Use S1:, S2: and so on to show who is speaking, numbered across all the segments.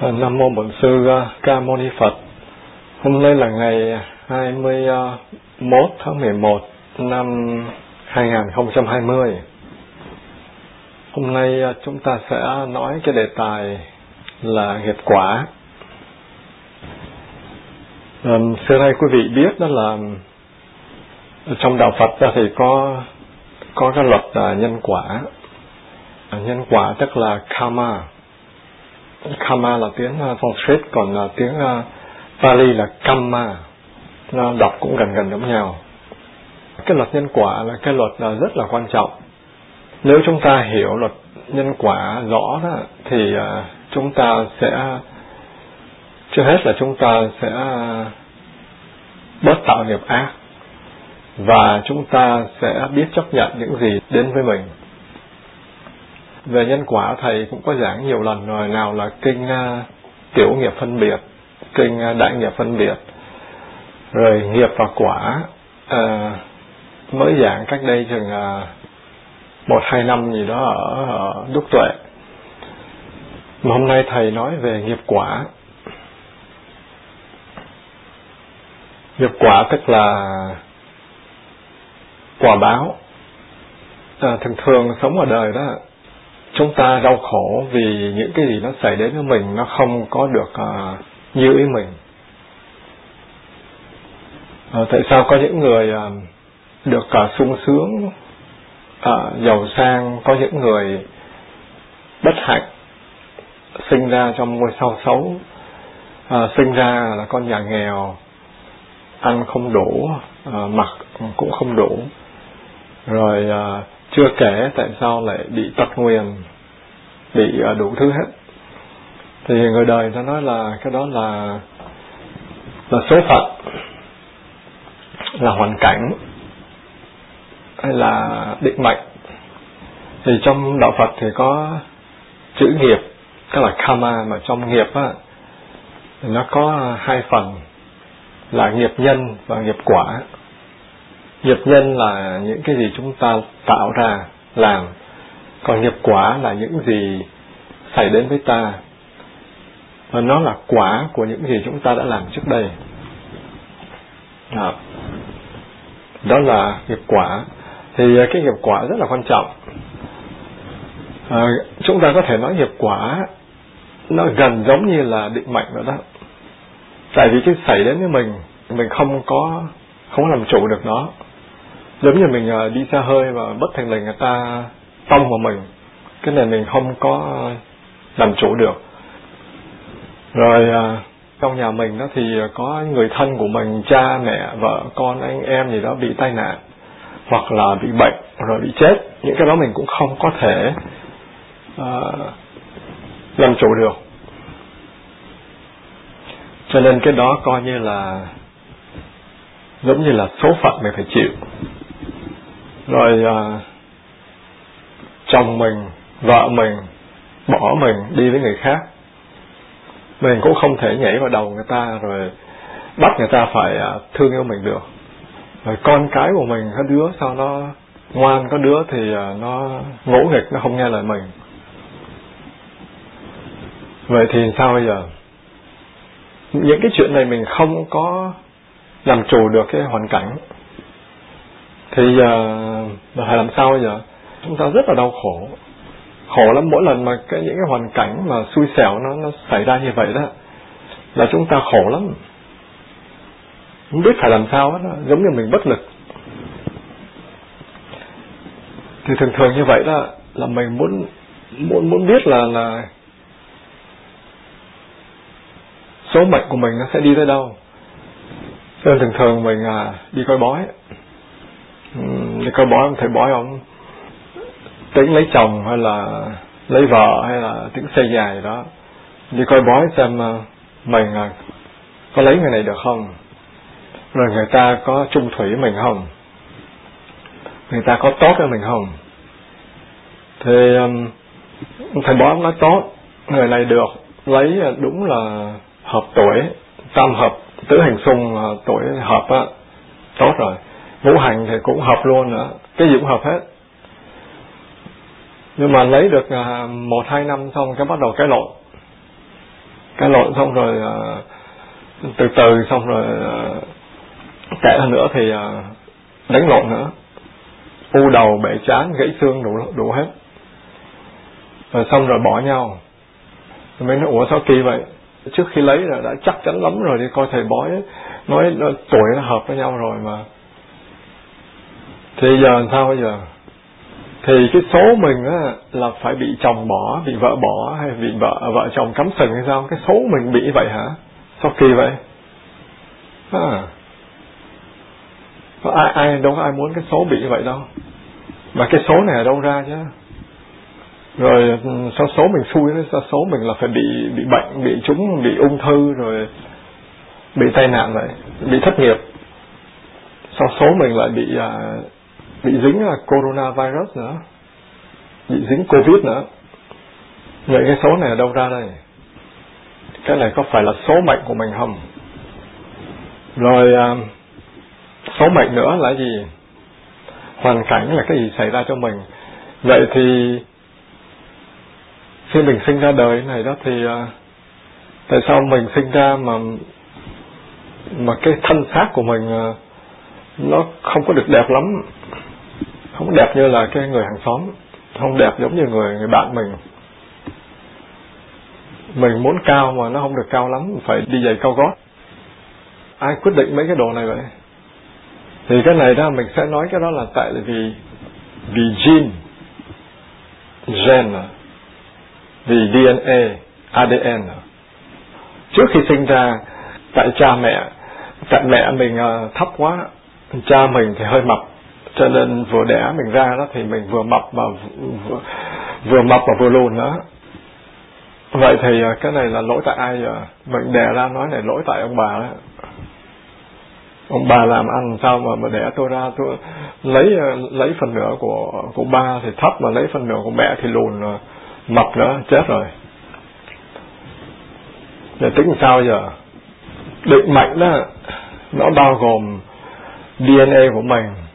S1: Ờ, Nam mô Bổn sư ờ, Ca Mâu Ni Phật. Hôm nay là ngày 21 ờ, tháng 11 năm 2020. Hôm nay chúng ta sẽ nói cái đề tài là nghiệp quả. Xưa nay quý vị biết đó là trong đạo Phật thì có có cái luật nhân quả. Nhân quả tức là karma Kama là tiếng uh, Sanskrit còn à, tiếng à, Pali là Kamma. Nó đọc cũng gần gần giống nhau. Cái luật nhân quả là cái luật là rất là quan trọng. Nếu chúng ta hiểu luật nhân quả rõ đó thì chúng ta sẽ trước hết là chúng ta sẽ bớt tạo nghiệp ác và chúng ta sẽ biết chấp nhận những gì đến với mình về nhân quả thầy cũng có giảng nhiều lần rồi nào là kinh à, uh, tiểu nghiệp phân biệt kinh uh, đại nghiệp phân biệt rồi nghiệp và quả uh, mới giảng cách đây chừng uh, một hai năm gì đó ở, ở đúc tuệ. Mà hôm nay thầy nói về nghiệp quả. Nghiệp quả tức là quả báo. À, thường thường sống ở đời đó chúng ta đau khổ vì những cái gì nó xảy đến với mình nó không có được uh, như ý mình. Uh, tại sao có những người uh, được cả uh, sung sướng uh, giàu sang có những người bất hạnh sinh ra trong ngôi sao xấu uh, sinh ra là con nhà nghèo ăn không đủ uh, mặc cũng không đủ rồi uh, chưa kể tại sao lại bị tật nguyền, bị à, đủ thứ hết. Thì người đời ta nói là cái đó là là số phận, là hoàn cảnh, hay là định mệnh. Thì trong đạo Phật thì có chữ nghiệp, tức là karma, mà trong nghiệp á, thì nó có hai phần, là nghiệp nhân và nghiệp quả nghiệp nhân là những cái gì chúng ta tạo ra làm. Còn nghiệp quả là những gì xảy đến với ta. Và nó là quả của những gì chúng ta đã làm trước đây. Đó, đó là nghiệp quả. Thì à, cái nghiệp quả rất là quan trọng. À, chúng ta có thể nói nghiệp quả nó gần giống như là định mệnh vậy đó. Tại vì cái xảy đến với mình mình không có không làm chủ được nó giống như mình à, đi xa hơi và bất thành lình người ta tông vào mình cái này mình không có à, làm chủ được. Rồi à, trong nhà mình đó thì có người thân của mình cha mẹ vợ con anh em gì đó bị tai nạn hoặc là bị bệnh rồi bị chết. Những cái đó mình cũng không có thể uh, làm chủ được. Cho nên cái đó coi như là giống như là số phận mình phải chịu rồi à, chồng mình vợ mình bỏ mình đi với người khác. Mình cũng không thể nhảy vào đầu người ta rồi bắt người ta phải à, thương yêu mình được. Rồi con cái của mình có đứa sao nó ngoan có đứa thì à, nó ngỗ nghịch nó không nghe lời mình. Vậy thì sao bây giờ? Những cái chuyện này mình không có làm chủ được cái hoàn cảnh. Thì giờ uh, phải làm sao bây giờ chúng ta rất là đau khổ. Khổ lắm mỗi lần mà cái những cái hoàn cảnh mà xui xẻo nó nó xảy ra như vậy đó là chúng ta khổ lắm. Không biết phải làm sao đó. giống như mình bất lực. Thì thường thường như vậy đó là mình muốn muốn muốn biết là là số mệnh của mình nó sẽ đi tới đâu. Cho nên thường thường mình à, đi coi bói thì coi bói thầy bói ông tính lấy chồng hay là lấy vợ hay là tính xây nhà gì đó. Đi coi bói xem ờ, mình ờ, có lấy người này được không? Rồi người ta có trung thủy mình không? Người ta có tốt với mình không? Thì thầy bói ông nói tốt. Người này được lấy ờ, đúng là hợp tuổi, tam hợp, tứ hành xung tuổi hợp á, tốt rồi ngũ hành thì cũng hợp luôn nữa. Cái gì cũng hợp hết. Nhưng mà lấy được à, một, hai năm xong cái bắt đầu cái lộn. Cái lộn xong rồi à, từ từ xong rồi à, tệ hơn nữa thì đánh lộn nữa. U đầu, bể chán, gãy xương đủ đủ hết. Rồi xong rồi bỏ nhau. Rồi mới nói, ủa, sao kỳ vậy? Trước khi lấy là đã chắc chắn lắm rồi đi coi thầy bói nói tuổi nó hợp với nhau rồi mà thì giờ làm sao bây giờ? Thì cái số mình á là phải bị chồng bỏ bị vợ bỏ hay bị vợ vợ chồng cắm sừng hay sao? Cái số mình bị vậy hả? Sao kỳ vậy? À. Có ai ai đâu có ai muốn cái số bị vậy đâu. Mà cái số này ở đâu ra chứ? Rồi ừ, sao số mình xui đó sao số mình là phải bị bị bệnh bị trúng bị ung thư rồi bị tai nạn vậy? Bị thất nghiệp. Sao số mình lại bị à, bị dính là coronavirus nữa. Bị dính covid nữa. Vậy cái số này ở đâu ra đây? Cái này có phải là số mệnh của mình không? Rồi à, số mệnh nữa là gì? Hoàn cảnh là cái gì xảy ra cho mình? Vậy thì khi mình sinh ra đời này đó thì uh, tại sao mình sinh ra mà mà cái thân xác của mình uh, nó không có được đẹp lắm? Không đẹp như là cái người hàng xóm. Không đẹp giống như người người bạn mình. Mình muốn cao mà nó không được cao lắm, phải đi giày cao gót. Ai quyết định mấy cái đồ này vậy? Thì cái này đó, mình sẽ nói cái đó là tại vì vì gene, gen à. vì DNA ADN à. trước khi sinh ra, tại cha mẹ, tại mẹ mình à, thấp quá, cha mình thì hơi mập cho nên vừa đẻ mình ra đó thì mình vừa mập mà vừa, vừa mập mà vừa lùn nữa. Vậy thì à, cái này là lỗi tại ai giờ? Mình đẻ ra nói này lỗi tại ông bà đó. Ông bà làm ăn sao mà mà đẻ tôi ra tôi lấy à, lấy phần nửa của của ba thì thấp mà lấy phần nửa của mẹ thì lùn à, mập nữa chết rồi. Để tính sao giờ? Định mệnh đó nó bao gồm DNA của mình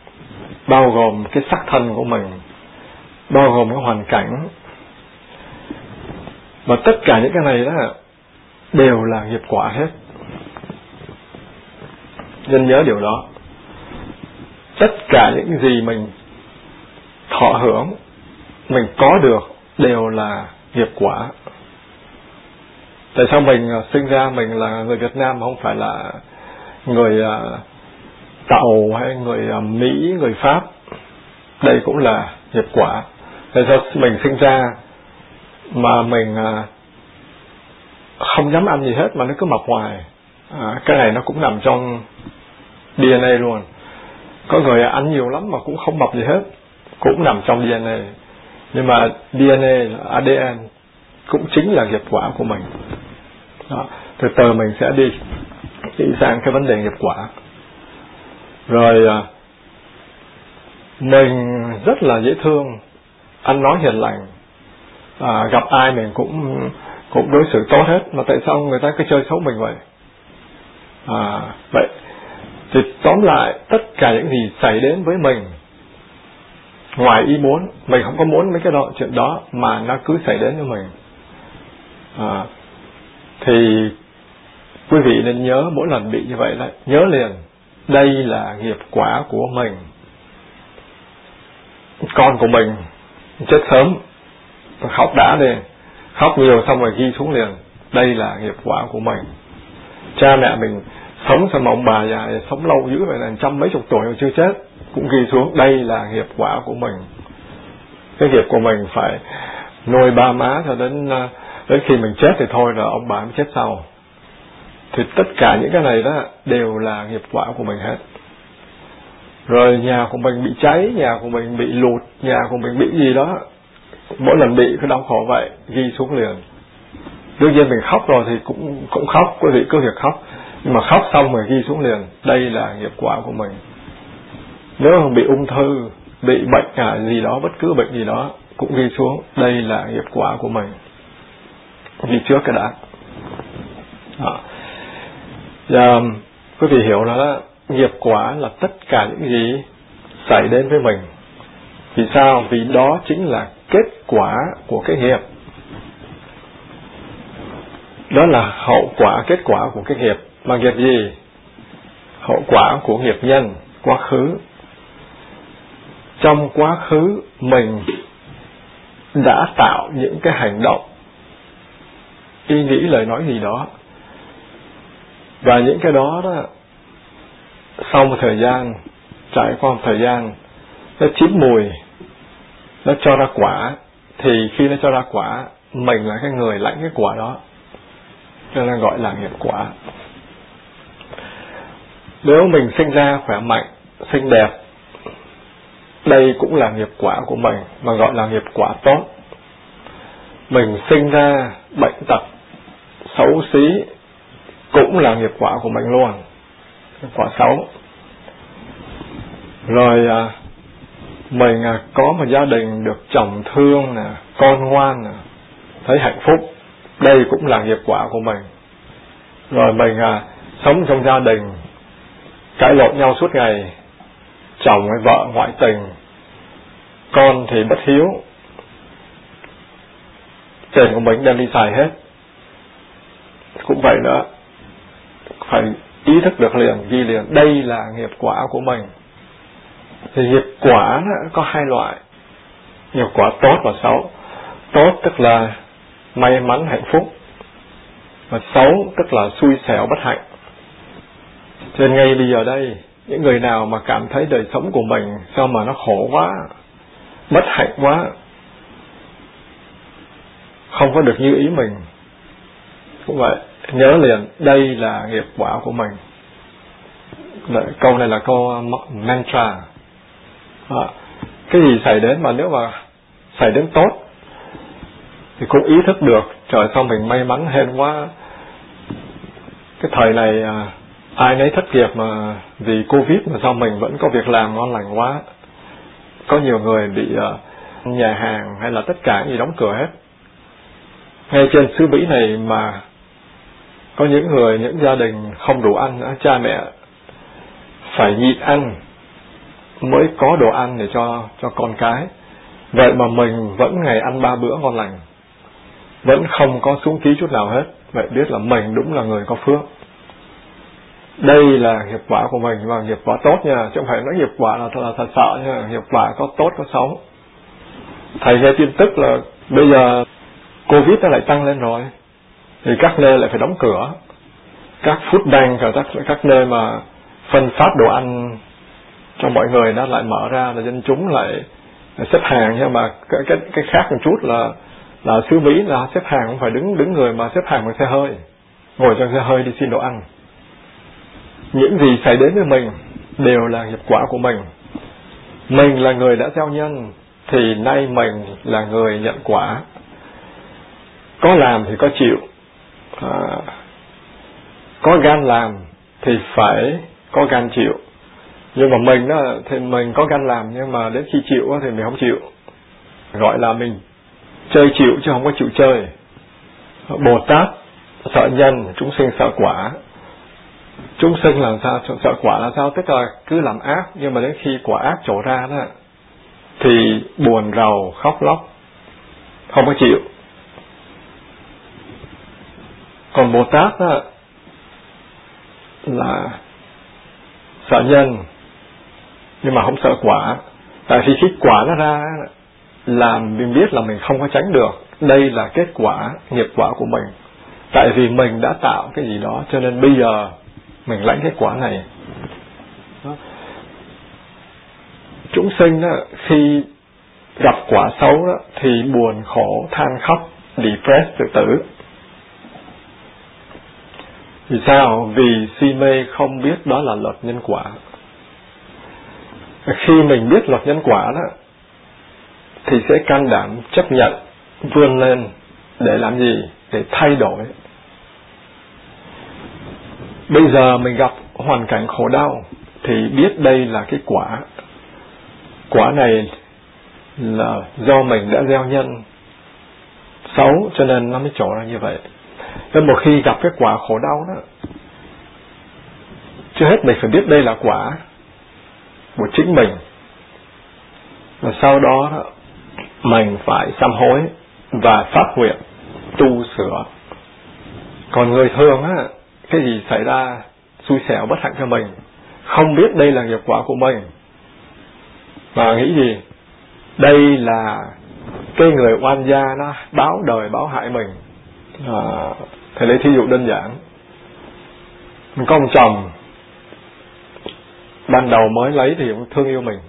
S1: bao gồm cái sắc thân của mình, bao gồm cái hoàn cảnh. Và tất cả những cái này đó đều là nghiệp quả hết. Nên nhớ điều đó. Tất cả những gì mình thọ hưởng, mình có được đều là nghiệp quả. Tại sao mình à, sinh ra mình là người Việt Nam mà không phải là người à, Tàu hay người à, Mỹ người Pháp. Đây cũng là nghiệp quả. Tại sao mình sinh ra mà mình à, không dám ăn gì hết mà nó cứ mập hoài. À, cái này nó cũng nằm trong DNA luôn. Có người ăn nhiều lắm mà cũng không mập gì hết. Cũng nằm trong DNA nhưng mà DNA ADN cũng chính là nghiệp quả của mình. Đó. từ từ mình sẽ đi đi sang cái vấn đề nghiệp quả rồi à, mình rất là dễ thương. Ăn nói hiền lành. À, gặp ai mình cũng cũng đối xử tốt hết. Mà tại sao người ta cứ chơi xấu mình vậy? À, vậy thì tóm lại tất cả những gì xảy đến với mình ngoài ý muốn mình không có muốn mấy cái đó chuyện đó mà nó cứ xảy đến với mình. À, thì quý vị nên nhớ mỗi lần bị như vậy đó nhớ liền đây là nghiệp quả của mình. Con của mình chết sớm. Khóc đã đi khóc nhiều xong rồi ghi xuống liền. Đây là nghiệp quả của mình. Cha mẹ mình sống sao mà ông bà già, sống lâu dữ vậy là trăm mấy chục tuổi mà chưa chết, cũng ghi xuống. Đây là nghiệp quả của mình. Cái nghiệp của mình phải nuôi ba má cho đến à, đến khi mình chết thì thôi rồi ông bà mới chết sau thì tất cả những cái này đó đều là nghiệp quả của mình hết. Rồi nhà của mình bị cháy nhà của mình bị lụt nhà của mình bị gì đó mỗi lần bị cứ đau khổ vậy ghi xuống liền. Đương nhiên mình khóc rồi thì cũng cũng khóc quý vị cứ việc khóc. Nhưng mà khóc xong rồi ghi xuống liền đây là nghiệp quả của mình. Nếu không bị ung thư bị bệnh à, gì đó bất cứ bệnh gì đó cũng ghi xuống đây là nghiệp quả của mình. Ghi trước cái đã. Đó. Và quý vị hiểu là nghiệp quả là tất cả những gì xảy đến với mình. Vì sao? Vì đó chính là kết quả của cái nghiệp. Đó là hậu quả, kết quả của cái nghiệp. Mà nghiệp gì? Hậu quả của nghiệp nhân, quá khứ. Trong quá khứ, mình đã tạo những cái hành động, ý nghĩ, lời nói gì đó và những cái đó đó, sau một thời gian, trải qua một thời gian, nó chín mùi, nó cho ra quả. Thì khi nó cho ra quả, mình là cái người lãnh cái quả đó. Cho nên gọi là nghiệp quả. Nếu mình sinh ra khỏe mạnh, xinh đẹp, đây cũng là nghiệp quả của mình, mà gọi là nghiệp quả tốt. Mình sinh ra bệnh tật, xấu xí cũng là nghiệp quả của mình luôn. Nghiệp quả xấu. Rồi à, mình à, có một gia đình được chồng thương nè con ngoan nè thấy hạnh phúc. Đây cũng là nghiệp quả của mình. Rồi mình à, sống trong gia đình cãi lộn nhau suốt ngày. Chồng với vợ ngoại tình. Con thì bất hiếu. Tiền của mình đem đi xài hết. Cũng vậy nữa phải ý thức được liền, ghi liền, đây là nghiệp quả của mình. Thì nghiệp quả nó có hai loại, nghiệp quả tốt và xấu. Tốt tức là may mắn hạnh phúc, và xấu tức là xui xẻo bất hạnh. Cho nên ngay bây giờ đây, những người nào mà cảm thấy đời sống của mình sao mà nó khổ quá, bất hạnh quá, không có được như ý mình, cũng vậy nhớ liền đây là nghiệp quả của mình. Câu này là câu ờ, mantra. À, cái gì xảy đến mà nếu mà xảy đến tốt thì cũng ý thức được trời sao mình may mắn hên quá. Cái thời này à, ai nấy thất nghiệp mà vì covid mà sao mình vẫn có việc làm ngon lành quá. Có nhiều người bị à, nhà hàng hay là tất cả gì đóng cửa hết. Ngay trên xứ Mỹ này mà có những người những gia đình không đủ ăn nữa cha mẹ phải nhịn ăn mới có đồ ăn để cho cho con cái. Vậy mà mình vẫn ngày ăn ba bữa ngon lành vẫn không có xuống ký chút nào hết. Vậy biết là mình đúng là người có phước. Đây là nghiệp quả của mình và nghiệp quả tốt nha. Chứ không phải nói nghiệp quả là thật, là thật sợ nha. Nghiệp quả có tốt có xấu. Thầy nghe tin tức là bây giờ covid nó lại tăng lên rồi thì các nơi lại phải đóng cửa. Các food bank và các các nơi mà phân phát đồ ăn cho mọi người nó lại mở ra, là dân chúng lại xếp hàng. Nhưng mà cái cái cái khác một chút là là xứ Mỹ là xếp hàng không phải đứng đứng người mà xếp hàng bằng xe hơi. Ngồi trong xe hơi đi xin đồ ăn. Những gì xảy đến với mình đều là nghiệp quả của mình. Mình là người đã gieo nhân, thì nay mình là người nhận quả. Có làm thì có chịu à, có gan làm thì phải có gan chịu. Nhưng mà mình đó thì mình có gan làm nhưng mà đến khi chịu thì mình không chịu. Gọi là mình chơi chịu chứ không có chịu chơi. Bồ tát sợ nhân chúng sinh sợ quả. Chúng sinh làm sao sợ quả là sao? Tức là cứ làm ác nhưng mà đến khi quả ác trổ ra đó thì buồn rầu khóc lóc không có chịu còn bồ tát đó là sợ nhân nhưng mà không sợ quả. Tại vì khi quả nó ra là mình biết là mình không có tránh được. Đây là kết quả nghiệp quả của mình. Tại vì mình đã tạo cái gì đó cho nên bây giờ mình lãnh kết quả này. Đó. chúng sinh đó, khi gặp quả xấu đó, thì buồn khổ than khóc depressed tự tử vì sao? Vì si mê không biết đó là luật nhân quả. Khi mình biết luật nhân quả đó, thì sẽ can đảm chấp nhận vươn lên để làm gì? Để thay đổi. Bây giờ mình gặp hoàn cảnh khổ đau, thì biết đây là cái quả. Quả này là do mình đã gieo nhân. Xấu cho nên nó mới trổ ra như vậy nên một khi gặp cái quả khổ đau đó, chưa hết mình phải biết đây là quả của chính mình. Và sau đó mình phải sám hối và phát nguyện tu sửa. Còn người thường á, cái gì xảy ra, xui xẻo bất hạnh cho mình, không biết đây là nghiệp quả của mình. Và nghĩ gì? Đây là cái người oan gia nó báo đời, báo hại mình à, thầy lấy thí dụ đơn giản. Mình có ông chồng. Ban đầu mới lấy thì cũng thương yêu mình.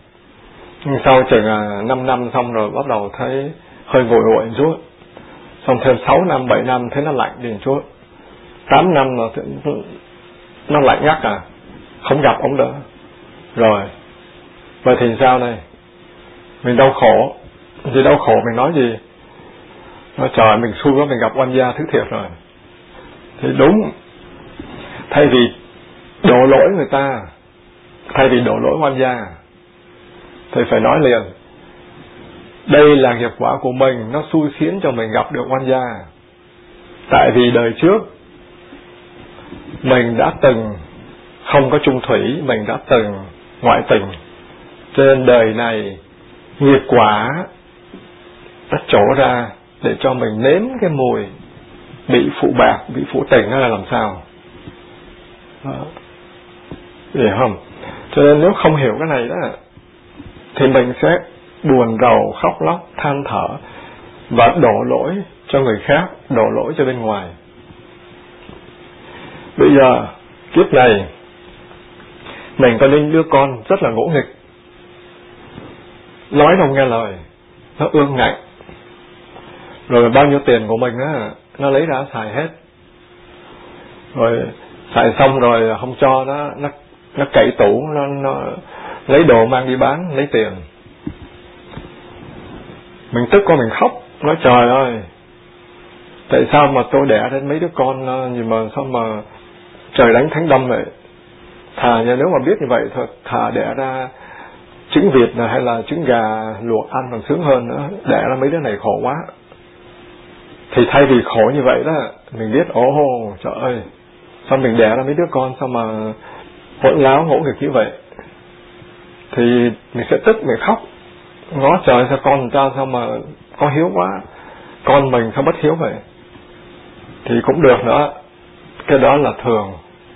S1: Nhưng sau chừng à, 5 năm xong rồi bắt đầu thấy hơi vội vội một chút. Xong thêm 6 năm 7 năm thấy nó lạnh đi một chút. 8 năm nó nó lạnh ngắt à. Không gặp ông nữa. Rồi. Vậy thì sao đây mình đau khổ. Thì đau khổ mình nói gì? Nói, trời, mình xui quá, mình gặp oan gia thứ thiệt rồi. Thì đúng. Thay vì đổ lỗi người ta, thay vì đổ lỗi oan gia, thì phải nói liền, đây là nghiệp quả của mình, nó xui khiến cho mình gặp được oan gia. Tại vì đời trước, mình đã từng không có chung thủy, mình đã từng ngoại tình. Cho nên đời này, nghiệp quả nó trổ ra để cho mình nếm cái mùi bị phụ bạc, bị phụ tình hay là làm sao. Đó. hiểu không? Cho nên nếu không hiểu cái này đó, thì mình sẽ buồn rầu, khóc lóc, than thở và đổ lỗi cho người khác, đổ lỗi cho bên ngoài. Bây giờ, kiếp này, mình có nên đứa con rất là ngỗ nghịch. Nói không nghe lời, nó ương ngạnh rồi bao nhiêu tiền của mình á, nó lấy ra xài hết. Rồi xài xong rồi không cho nó nó nó cậy tủ, nó nó lấy đồ mang đi bán, lấy tiền. Mình tức con mình khóc. Nói, trời ơi, tại sao mà tôi đẻ đến mấy đứa con nhưng mà, sao mà trời đánh thánh đâm vậy? Thà nếu mà biết như vậy thật thà đẻ ra trứng vịt này hay là trứng gà luộc ăn còn sướng hơn nữa. Đẻ ra mấy đứa này khổ quá thì thay vì khổ như vậy đó, mình biết, ồ, trời ơi, sao mình đẻ ra mấy đứa con sao mà hỗn láo ngỗ nghịch như vậy? Thì mình sẽ tức, mình khóc. Ngó trời, sao con cha sao mà có hiếu quá? Con mình sao bất hiếu vậy? Thì cũng được nữa. Cái đó là thường.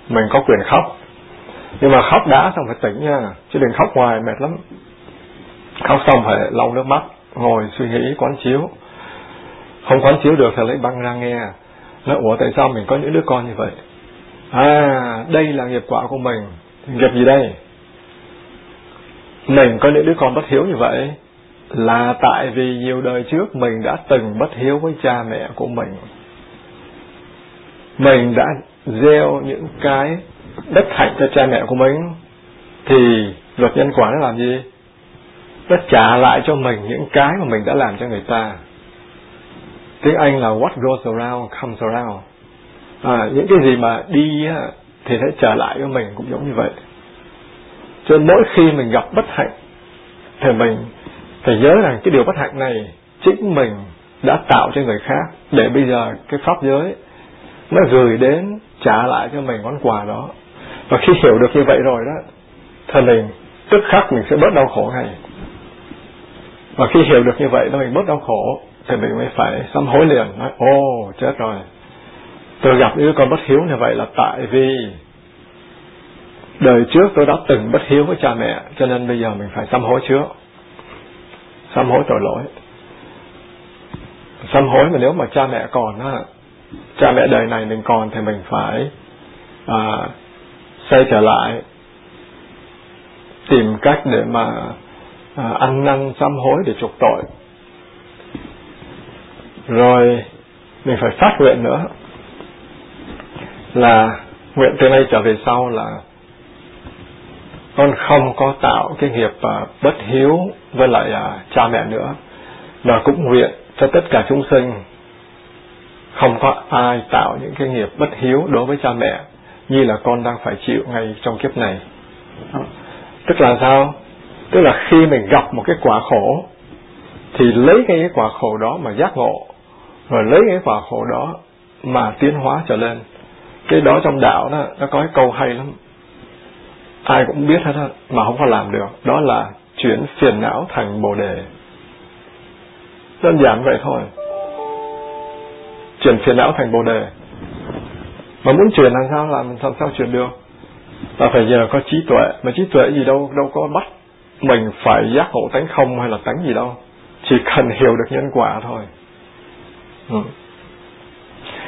S1: Mình có quyền khóc. Nhưng mà khóc đã xong phải tỉnh nha, chứ đừng khóc hoài, mệt lắm. Khóc xong phải lau nước mắt, ngồi suy nghĩ, quán chiếu không quán chiếu được thì lấy băng ra nghe. Nói ủa, tại sao mình có những đứa con như vậy? À đây là nghiệp quả của mình. Nghiệp gì đây? Mình có những đứa con bất hiếu như vậy là tại vì nhiều đời trước mình đã từng bất hiếu với cha mẹ của mình. Mình đã gieo những cái bất hạnh cho cha mẹ của mình. Thì luật nhân quả nó làm gì? Nó trả lại cho mình những cái mà mình đã làm cho người ta tiếng anh là what goes around comes around. À, những cái gì mà đi thì sẽ trở lại với mình cũng giống như vậy. Cho nên mỗi khi mình gặp bất hạnh thì mình phải nhớ rằng cái điều bất hạnh này chính mình đã tạo cho người khác để bây giờ cái pháp giới nó gửi đến trả lại cho mình món quà đó. Và khi hiểu được như vậy rồi đó thì mình tức khắc mình sẽ bớt đau khổ ngay. Và khi hiểu được như vậy thì mình bớt đau khổ thì mình mới phải sám hối liền nói ô chết rồi. Tôi gặp những con bất hiếu như vậy là tại vì đời trước tôi đã từng bất hiếu với cha mẹ cho nên bây giờ mình phải sám hối trước sám hối tội lỗi. Sám hối mà nếu mà cha mẹ còn á cha mẹ đời này mình còn thì mình phải à, xây trở lại tìm cách để mà à, ăn năn sám hối để chuộc tội rồi mình phải phát nguyện nữa. Là nguyện từ nay trở về sau là con không có tạo cái nghiệp uh, bất hiếu với lại uh, cha mẹ nữa. Và cũng nguyện cho tất cả chúng sinh không có ai tạo những cái nghiệp bất hiếu đối với cha mẹ như là con đang phải chịu ngay trong kiếp này. Tức là sao? Tức là khi mình gặp một cái quả khổ thì lấy cái quả khổ đó mà giác ngộ rồi lấy cái quả khổ đó mà tiến hóa trở lên. Cái đó trong đạo đó, nó có cái câu hay lắm. Ai cũng biết hết á, mà không có làm được. Đó là chuyển phiền não thành bồ đề. Đơn giản vậy thôi. Chuyển phiền não thành bồ đề. Mà muốn chuyển làm sao? Làm làm sao chuyển được? Là phải giờ có trí tuệ. Mà trí tuệ gì đâu đâu có bắt mình phải giác ngộ tánh không hay là tánh gì đâu. Chỉ cần hiểu được nhân quả thôi ừ.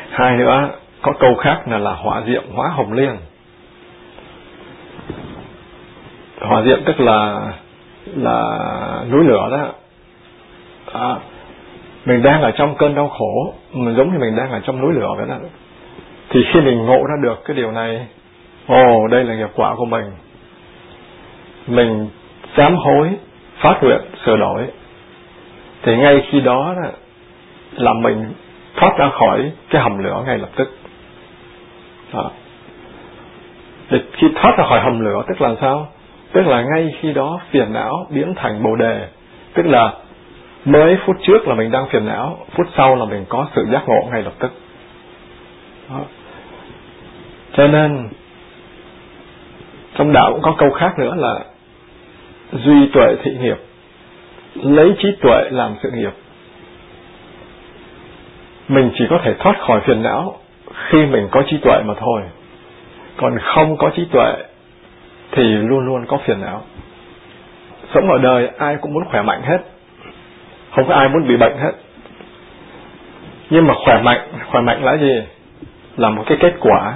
S1: hai nữa có câu khác là là hỏa diệm hóa hồng liên. Hỏa diệm tức là là núi lửa đó. À, mình đang ở trong cơn đau khổ mình giống như mình đang ở trong núi lửa vậy đó. Thì khi mình ngộ ra được cái điều này ồ đây là nghiệp quả của mình. Mình sám hối phát nguyện sửa đổi. Thì ngay khi đó là mình thoát ra khỏi cái hầm lửa ngay lập tức. Đó. Để khi thoát ra khỏi hầm lửa, tức là sao? Tức là ngay khi đó phiền não biến thành bồ đề. Tức là mới phút trước là mình đang phiền não, phút sau là mình có sự giác ngộ ngay lập tức. Đó. cho nên, trong đạo cũng có câu khác nữa là duy tuệ thị nghiệp lấy trí tuệ làm sự nghiệp mình chỉ có thể thoát khỏi phiền não khi mình có trí tuệ mà thôi. Còn không có trí tuệ thì luôn luôn có phiền não. Sống ở đời, ai cũng muốn khỏe mạnh hết. Không có ai muốn bị bệnh hết. Nhưng mà khỏe mạnh khỏe mạnh là gì? Là một cái kết quả.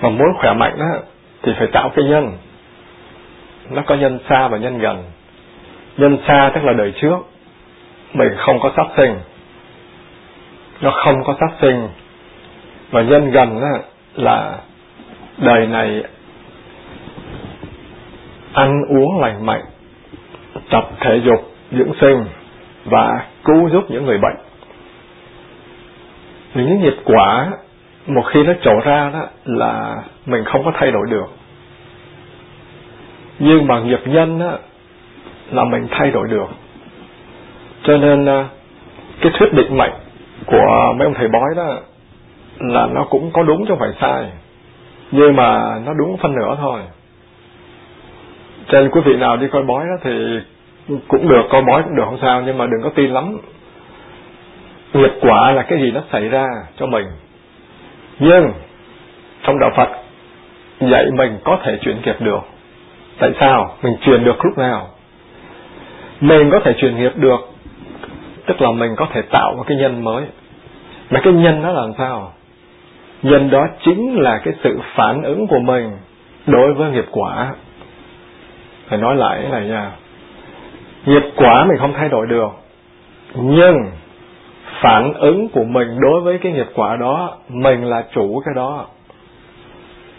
S1: Mà muốn khỏe mạnh đó thì phải tạo cái nhân. Nó có nhân xa và nhân gần. Nhân xa tức là đời trước. Mình không có sát sinh nó không có sát sinh. Và nhân gần đó là đời này ăn uống lành mạnh tập thể dục dưỡng sinh và cứu giúp những người bệnh. Những nghiệp quả một khi nó trổ ra đó là mình không có thay đổi được. Nhưng mà nghiệp nhân đó, là mình thay đổi được. Cho nên à, cái thuyết định mệnh của mấy ông thầy bói đó là nó cũng có đúng chứ không phải sai. Nhưng mà nó đúng phân nửa thôi. Cho nên quý vị nào đi coi bói đó thì cũng được, coi bói cũng được không sao, nhưng mà đừng có tin lắm. Nghiệp quả là cái gì nó xảy ra cho mình. Nhưng trong đạo Phật dạy mình có thể chuyển nghiệp được. Tại sao? Mình truyền được lúc nào? Mình có thể truyền nghiệp được tức là mình có thể tạo một cái nhân mới. Mà cái nhân đó là làm sao? Nhân đó chính là cái sự phản ứng của mình đối với nghiệp quả. Phải nói lại cái này nha. Nghiệp quả mình không thay đổi được. Nhưng phản ứng của mình đối với cái nghiệp quả đó, mình là chủ cái đó.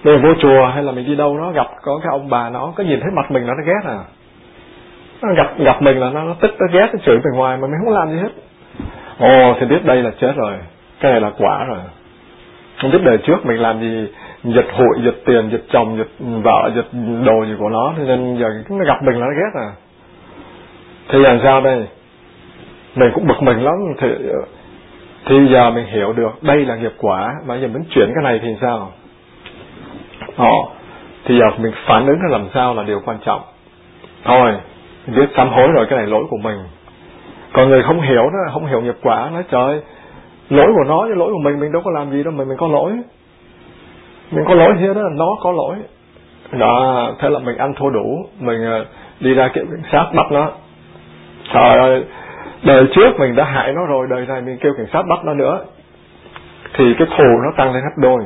S1: Mình vô chùa hay là mình đi đâu đó gặp có cái ông bà nó có nhìn thấy mặt mình nó nó ghét à nó gặp gặp mình là nó, nó tức nó ghét nó chửi mình ngoài mà mình không làm gì hết. Ồ thì biết đây là chết rồi. Cái này là quả rồi. Không biết đời trước mình làm gì giật hụi giật tiền giật chồng giật vợ giật đồ gì của nó. Nên giờ nó gặp mình là nó ghét à thì làm sao đây? Mình cũng bực mình lắm. Thì thì giờ mình hiểu được đây là nghiệp quả. Mà giờ mình chuyển cái này thì sao? Ồ, thì giờ mình phản ứng nó làm sao là điều quan trọng. Thôi biết sám hối rồi, cái này lỗi của mình. Còn người không hiểu đó, không hiểu nghiệp quả, nói trời lỗi của nó chứ lỗi của mình mình đâu có làm gì đâu, mình mình có lỗi. Mình có lỗi thế đó, nó có lỗi. Đó, thế là mình ăn thua đủ, mình ờ, đi ra kiểm sát bắt nó. Trời ơi, đời trước mình đã hại nó rồi, đời này mình kêu cảnh sát bắt nó nữa. Thì cái thù nó tăng lên gấp đôi.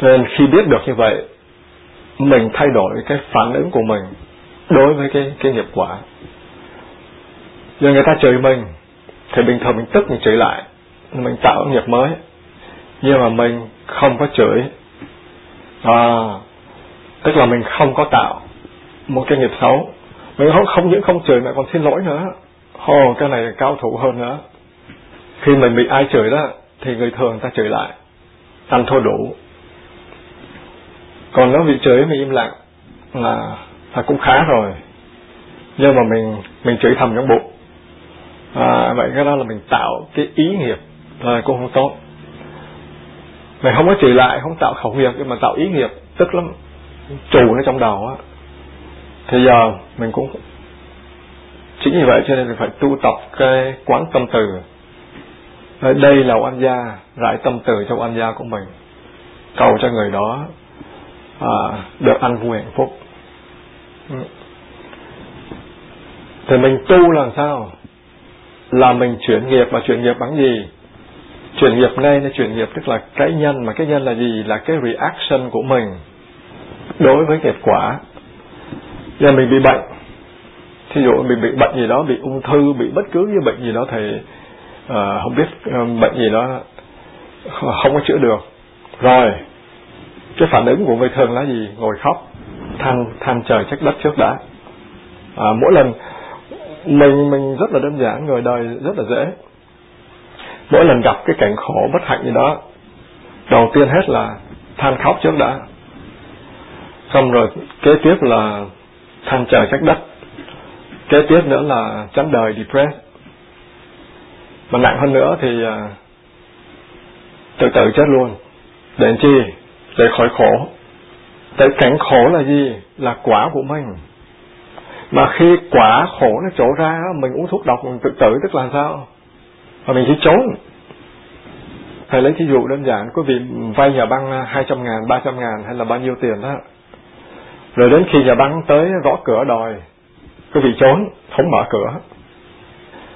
S1: Cho nên khi biết được như vậy, mình thay đổi cái phản ứng của mình đối với cái cái nghiệp quả. Giờ người ta chửi mình thì bình thường mình tức mình chửi lại. Mình tạo nghiệp mới. Nhưng mà mình không có chửi. À, tức là mình không có tạo một cái nghiệp xấu. Mình không không những không chửi mà còn xin lỗi nữa. Ồ oh, cái này cao thủ hơn nữa. Khi mình bị ai chửi đó thì người thường ta chửi lại. Ăn thua đủ. Còn nếu bị chửi mình im lặng là là cũng khá rồi. Nhưng mà mình mình chửi thầm trong bụng. À, vậy cái đó là mình tạo cái ý nghiệp là cũng không tốt. Mình không có chửi lại không tạo khẩu nghiệp nhưng mà tạo ý nghiệp tức lắm. Trù nó trong đầu á. Thì giờ mình cũng chính vì vậy cho nên mình phải tu tập cái quán tâm từ. Đây là oan gia rải tâm từ trong oan gia của mình. Cầu cho người đó à, được ăn vui hạnh phúc. Ừ. thì mình tu làm sao? Là mình chuyển nghiệp và chuyển nghiệp bằng gì? Chuyển nghiệp này là chuyển nghiệp tức là cái nhân mà cái nhân là gì? Là cái reaction của mình đối với kết quả. Giờ mình bị bệnh. Thí dụ mình bị bệnh gì đó bị ung thư bị bất cứ cái bệnh gì đó thì uh, ờ, không biết uh, bệnh gì đó không có chữa được. Rồi cái phản ứng của người thường là gì? Ngồi khóc than than trời trách đất trước đã. À, mỗi lần mình mình rất là đơn giản người đời rất là dễ. Mỗi lần gặp cái cảnh khổ bất hạnh gì đó đầu tiên hết là than khóc trước đã. Xong rồi kế tiếp là than trời trách đất. Kế tiếp nữa là chán đời depressed. Mà nặng hơn nữa thì à, tự tử chết luôn. Để chi? Để khỏi khổ tại cảnh khổ là gì? Là quả của mình. Mà khi quả khổ nó trổ ra mình uống thuốc độc mình tự tử tức là sao? Và mình chỉ trốn. Thầy lấy thí dụ đơn giản quý vị vay nhà băng à, 200 ngàn 300 ngàn hay là bao nhiêu tiền đó. Rồi đến khi nhà băng tới gõ cửa đòi quý vị trốn không mở cửa.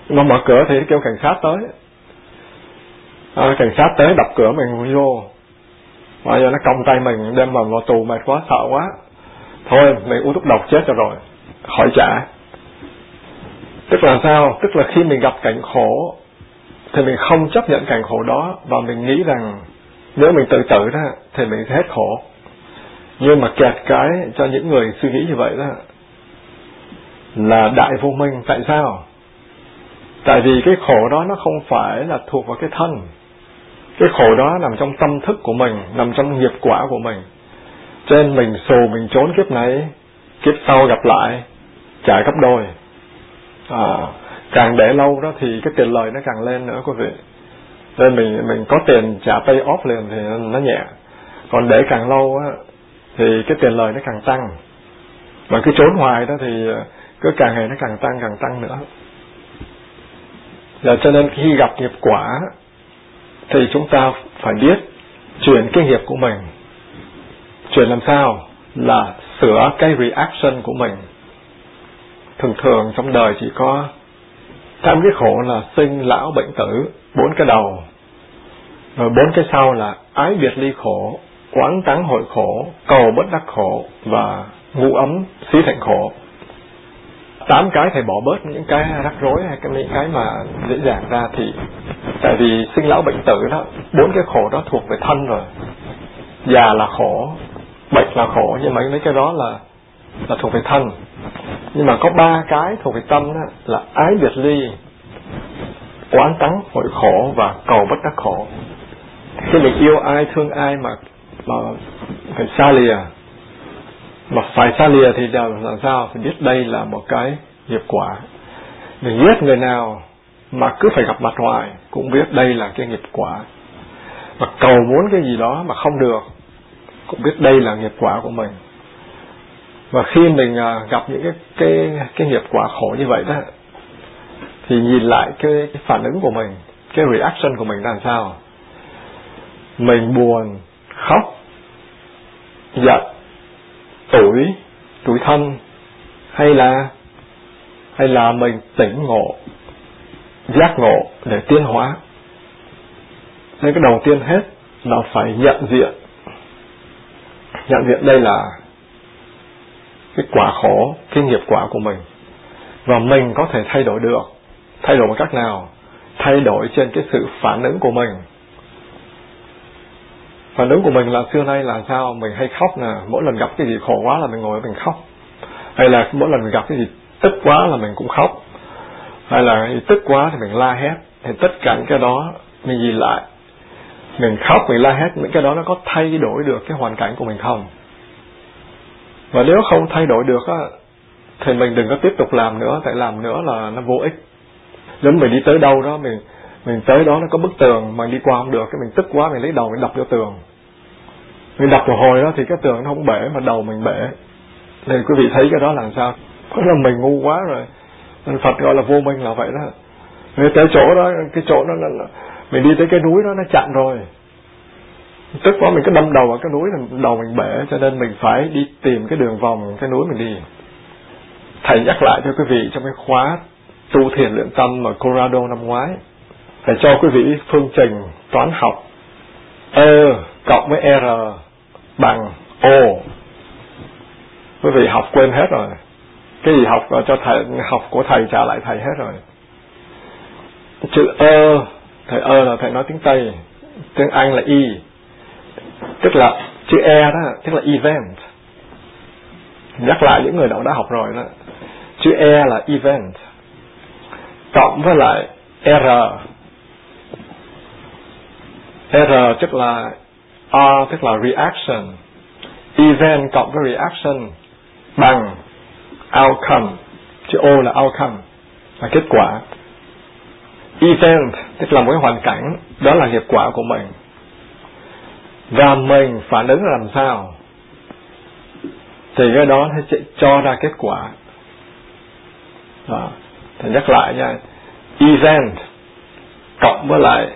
S1: Mà mở cửa thì kêu cảnh sát tới. À, cảnh sát tới đập cửa mình vô bây giờ nó cong tay mình đem vào vào tù mệt quá sợ quá. Thôi mình uống thuốc độc chết cho rồi. Khỏi trả. Tức là sao? Tức là khi mình gặp cảnh khổ, thì mình không chấp nhận cảnh khổ đó và mình nghĩ rằng nếu mình tự tử đó, thì mình sẽ hết khổ. Nhưng mà kẹt cái cho những người suy nghĩ như vậy đó, là đại vô minh. Tại sao? Tại vì cái khổ đó nó không phải là thuộc vào cái thân cái khổ đó nằm trong tâm thức của mình nằm trong nghiệp quả của mình. Cho nên mình xù mình trốn kiếp này kiếp sau gặp lại trả gấp đôi. À, càng để lâu đó thì cái tiền lời nó càng lên nữa quý vị. Nên mình mình có tiền trả pay off liền thì nó nhẹ. Còn để càng lâu á thì cái tiền lời nó càng tăng. Mà cứ trốn hoài đó thì cứ càng ngày nó càng tăng càng tăng nữa. Là cho nên khi gặp nghiệp quả thì chúng ta phải biết chuyển cái nghiệp của mình. Chuyển làm sao là sửa cái reaction của mình. Thường thường trong đời chỉ có tám cái khổ là sinh, lão, bệnh tử, bốn cái đầu. Rồi bốn cái sau là ái biệt ly khổ quán táng hội khổ, cầu bất đắc khổ và ngũ ấm xí thành khổ tám cái thầy bỏ bớt những cái rắc rối hay những cái mà dễ dàng ra thì, tại vì sinh lão bệnh tử đó, bốn cái khổ đó thuộc về thân rồi. Già là khổ, bệnh là khổ, nhưng mà mấy cái đó là là thuộc về thân. Nhưng mà có ba cái thuộc về tâm đó là ái biệt ly, oán tắng, hội khổ và cầu bất đắc khổ. Khi mình yêu ai, thương ai mà mà phải xa lìa mà phải xa lìa thì làm, làm sao? Phải biết đây là một cái nghiệp quả. Mình giết người nào mà cứ phải gặp mặt hoài cũng biết đây là cái nghiệp quả. Mà cầu muốn cái gì đó mà không được cũng biết đây là nghiệp quả của mình. Và khi mình à, gặp những cái cái cái nghiệp quả khổ như vậy đó thì nhìn lại cái, cái phản ứng của mình cái reaction của mình làm sao? Mình buồn khóc giận tuổi tuổi thân, hay là hay là mình tỉnh ngộ, giác ngộ để tiến hóa. Nên cái đầu tiên hết là phải nhận diện. Nhận diện đây là cái quả khổ, cái nghiệp quả của mình. Và mình có thể thay đổi được, thay đổi bằng cách nào? Thay đổi trên cái sự phản ứng của mình phản ứng của mình là xưa nay là sao? Mình hay khóc nè. Mỗi lần gặp cái gì khổ quá là mình ngồi mình khóc. Hay là mỗi lần mình gặp cái gì tức quá là mình cũng khóc. Hay là tức quá thì mình la hét. Thì tất cả những cái đó mình nhìn lại. Mình khóc, mình la hét, những cái đó nó có thay đổi được cái hoàn cảnh của mình không? Và nếu không thay đổi được á, thì mình đừng có tiếp tục làm nữa. Tại làm nữa là nó vô ích. Giống mình đi tới đâu đó mình mình tới đó nó có bức tường mà đi qua không được cái mình tức quá mình lấy đầu mình đập vô tường. Mình đập một hồi đó thì cái tường nó không bể mà đầu mình bể. Nên quý vị thấy cái đó làm sao? Đó là mình ngu quá rồi. Nên Phật gọi là vô minh là vậy đó. Mình tới chỗ đó cái chỗ đó là, mình đi tới cái núi đó nó chặn rồi. Tức quá mình cứ đâm đầu vào cái núi là đầu mình bể cho nên mình phải đi tìm cái đường vòng cái núi mình đi. Thầy nhắc lại cho quý vị trong cái khóa tu thiền luyện tâm ở Colorado năm ngoái thầy cho quý vị phương trình toán học. E cộng với R bằng O. Quý vị học quên hết rồi. Cái gì học cho thầy, học của thầy trả lại thầy hết rồi. Chữ ơ thầy ơ là thầy nói tiếng tây, tiếng anh là y tức là chữ e đó, tức là event. Nhắc lại những người nào đã học rồi đó. Chữ e là event. Cộng với lại r r tức là r tức là reaction. Event cộng với reaction bằng outcome. Chữ O là outcome, là kết quả. Event tức là một cái hoàn cảnh, đó là nghiệp quả của mình. Và mình phản ứng làm sao? Thì cái đó sẽ cho ra kết quả. Đó. thì nhắc lại nha. Event cộng với lại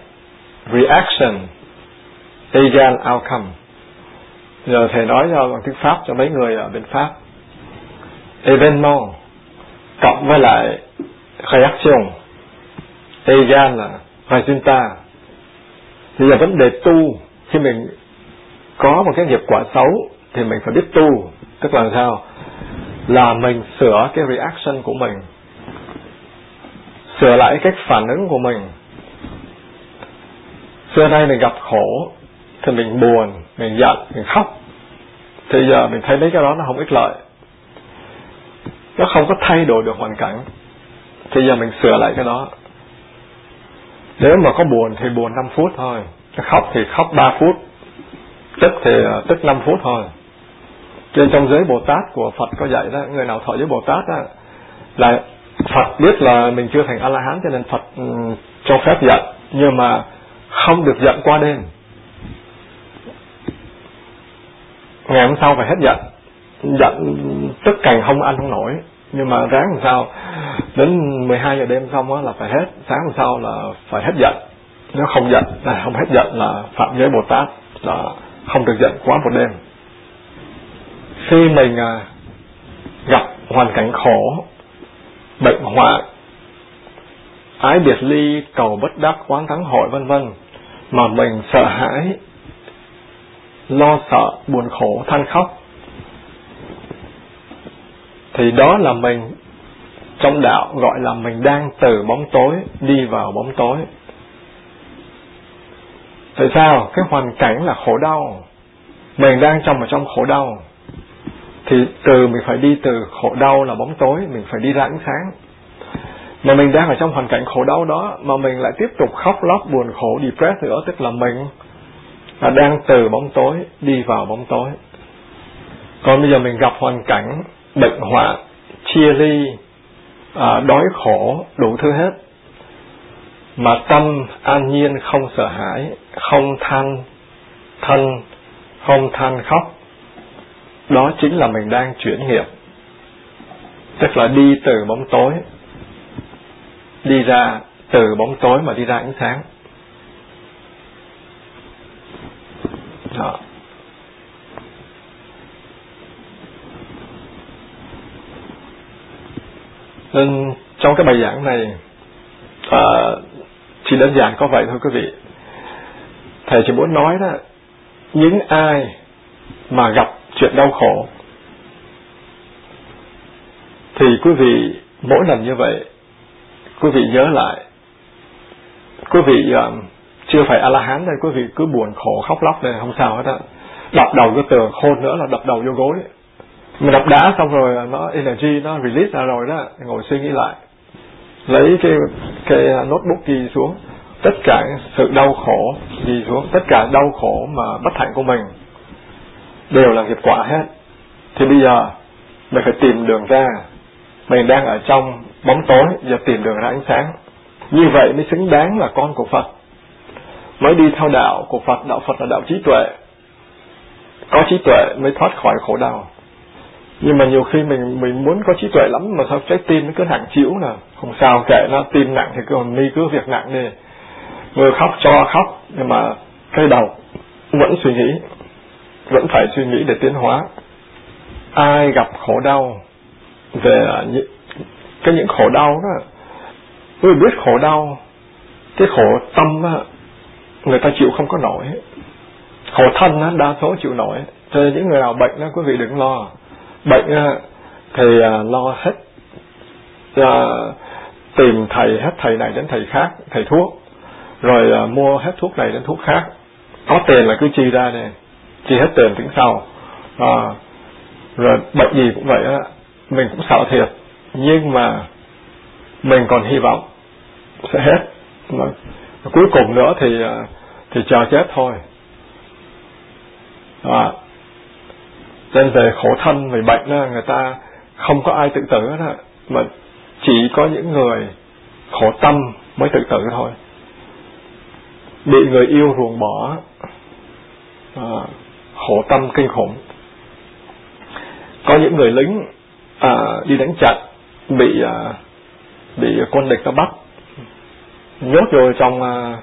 S1: reaction egal outcome. Giờ thầy nói cho bằng tiếng pháp cho mấy người ở bên pháp. Event, cộng với lại reaction. Egal là resulta. Thì giờ vấn đề tu. Khi mình có một cái nghiệp quả xấu thì mình phải biết tu. Tức là sao? Là mình sửa cái reaction của mình. Sửa lại cách phản ứng của mình xưa nay mình gặp khổ thì mình buồn mình giận mình khóc. Thì giờ mình thấy mấy cái đó nó không ích lợi. Nó không có thay đổi được hoàn cảnh. Thì giờ mình sửa lại cái đó. Nếu mà có buồn thì buồn 5 phút thôi. Khóc thì khóc 3 phút. Tức thì à, tức 5 phút thôi. Trên trong giới Bồ Tát của Phật có dạy đó người nào thọ giới Bồ Tát đó, là Phật biết là mình chưa thành A La Hán cho nên Phật um, cho phép giận nhưng mà không được giận qua đêm. Ngày hôm sau phải hết giận. Giận tức càng không ăn không nổi. Nhưng mà ráng làm sao, đến 12 giờ đêm xong á là phải hết. Sáng hôm sau là phải hết giận. Nếu không giận là không hết giận là phạm giới Bồ Tát là không được giận quá một đêm. Khi mình à, gặp hoàn cảnh khổ, bệnh hoạn, ái biệt ly, cầu bất đắc quán thắng, hội vân vân mà mình sợ hãi, lo sợ, buồn khổ, than khóc. Thì đó là mình, trong đạo gọi là mình đang từ bóng tối, đi vào bóng tối. Tại sao? Cái hoàn cảnh là khổ đau. Mình đang trong ở trong khổ đau. Thì từ mình phải đi từ khổ đau là bóng tối, mình phải đi ra ánh sáng mà mình đang ở trong hoàn cảnh khổ đau đó mà mình lại tiếp tục khóc lóc buồn khổ depressed nữa tức là mình là đang từ bóng tối đi vào bóng tối. Còn bây giờ mình gặp hoàn cảnh bệnh hoạn chia ly à, đói khổ đủ thứ hết. Mà tâm an nhiên không sợ hãi không than thân không than khóc đó chính là mình đang chuyển nghiệp. Tức là đi từ bóng tối đi ra từ bóng tối mà đi ra ánh sáng đó. nên trong cái bài giảng này à, chỉ đơn giản có vậy thôi quý vị thầy chỉ muốn nói đó những ai mà gặp chuyện đau khổ thì quý vị mỗi lần như vậy quý vị nhớ lại quý vị uh, chưa phải a la hán đây quý vị cứ buồn khổ khóc lóc này không sao hết á. Đập đầu cái tường khôn nữa là đập đầu vô gối. Mình đập đá xong rồi nó energy nó release ra rồi đó ngồi suy nghĩ lại. Lấy cái cái ờ, notebook ghi xuống tất cả sự đau khổ ghi xuống tất cả đau khổ mà bất hạnh của mình đều là nghiệp quả hết. Thì bây giờ mình phải tìm đường ra mình đang ở trong bóng tối và tìm đường ra ánh sáng. Như vậy mới xứng đáng là con của Phật. Mới đi theo đạo của Phật đạo Phật là đạo trí tuệ. Có trí tuệ mới thoát khỏi khổ đau. Nhưng mà nhiều khi mình mình muốn có trí tuệ lắm mà sao trái tim nó cứ nặng chịu nè. Không sao kệ nó tim nặng thì cứ mi cứ việc nặng đi. Vừa khóc cho khóc nhưng mà cái đầu vẫn suy nghĩ vẫn phải suy nghĩ để tiến hóa. Ai gặp khổ đau về những, cái những khổ đau đó. Người biết khổ đau cái khổ tâm đó, người ta chịu không có nổi. Khổ thân đó, đa số chịu nổi. Cho nên những người nào bệnh đó quý vị đừng lo. Bệnh thì à, lo hết à, tìm thầy hết thầy này đến thầy khác thầy thuốc. Rồi à, mua hết thuốc này đến thuốc khác. Có tiền là cứ chi ra nè. Chi hết tiền tính sau. À, rồi bệnh gì cũng vậy á. Mình cũng sợ thiệt nhưng mà mình còn hy vọng sẽ hết. Mà cuối cùng nữa thì à, thì chờ chết thôi. À, nên về khổ thân về bệnh đó, người ta không có ai tự tử đó mà chỉ có những người khổ tâm mới tự tử thôi. Bị người yêu ruồng bỏ à, khổ tâm kinh khủng. Có những người lính à, đi đánh trận bị à, bị quân địch nó bắt. Nhốt vô trong à,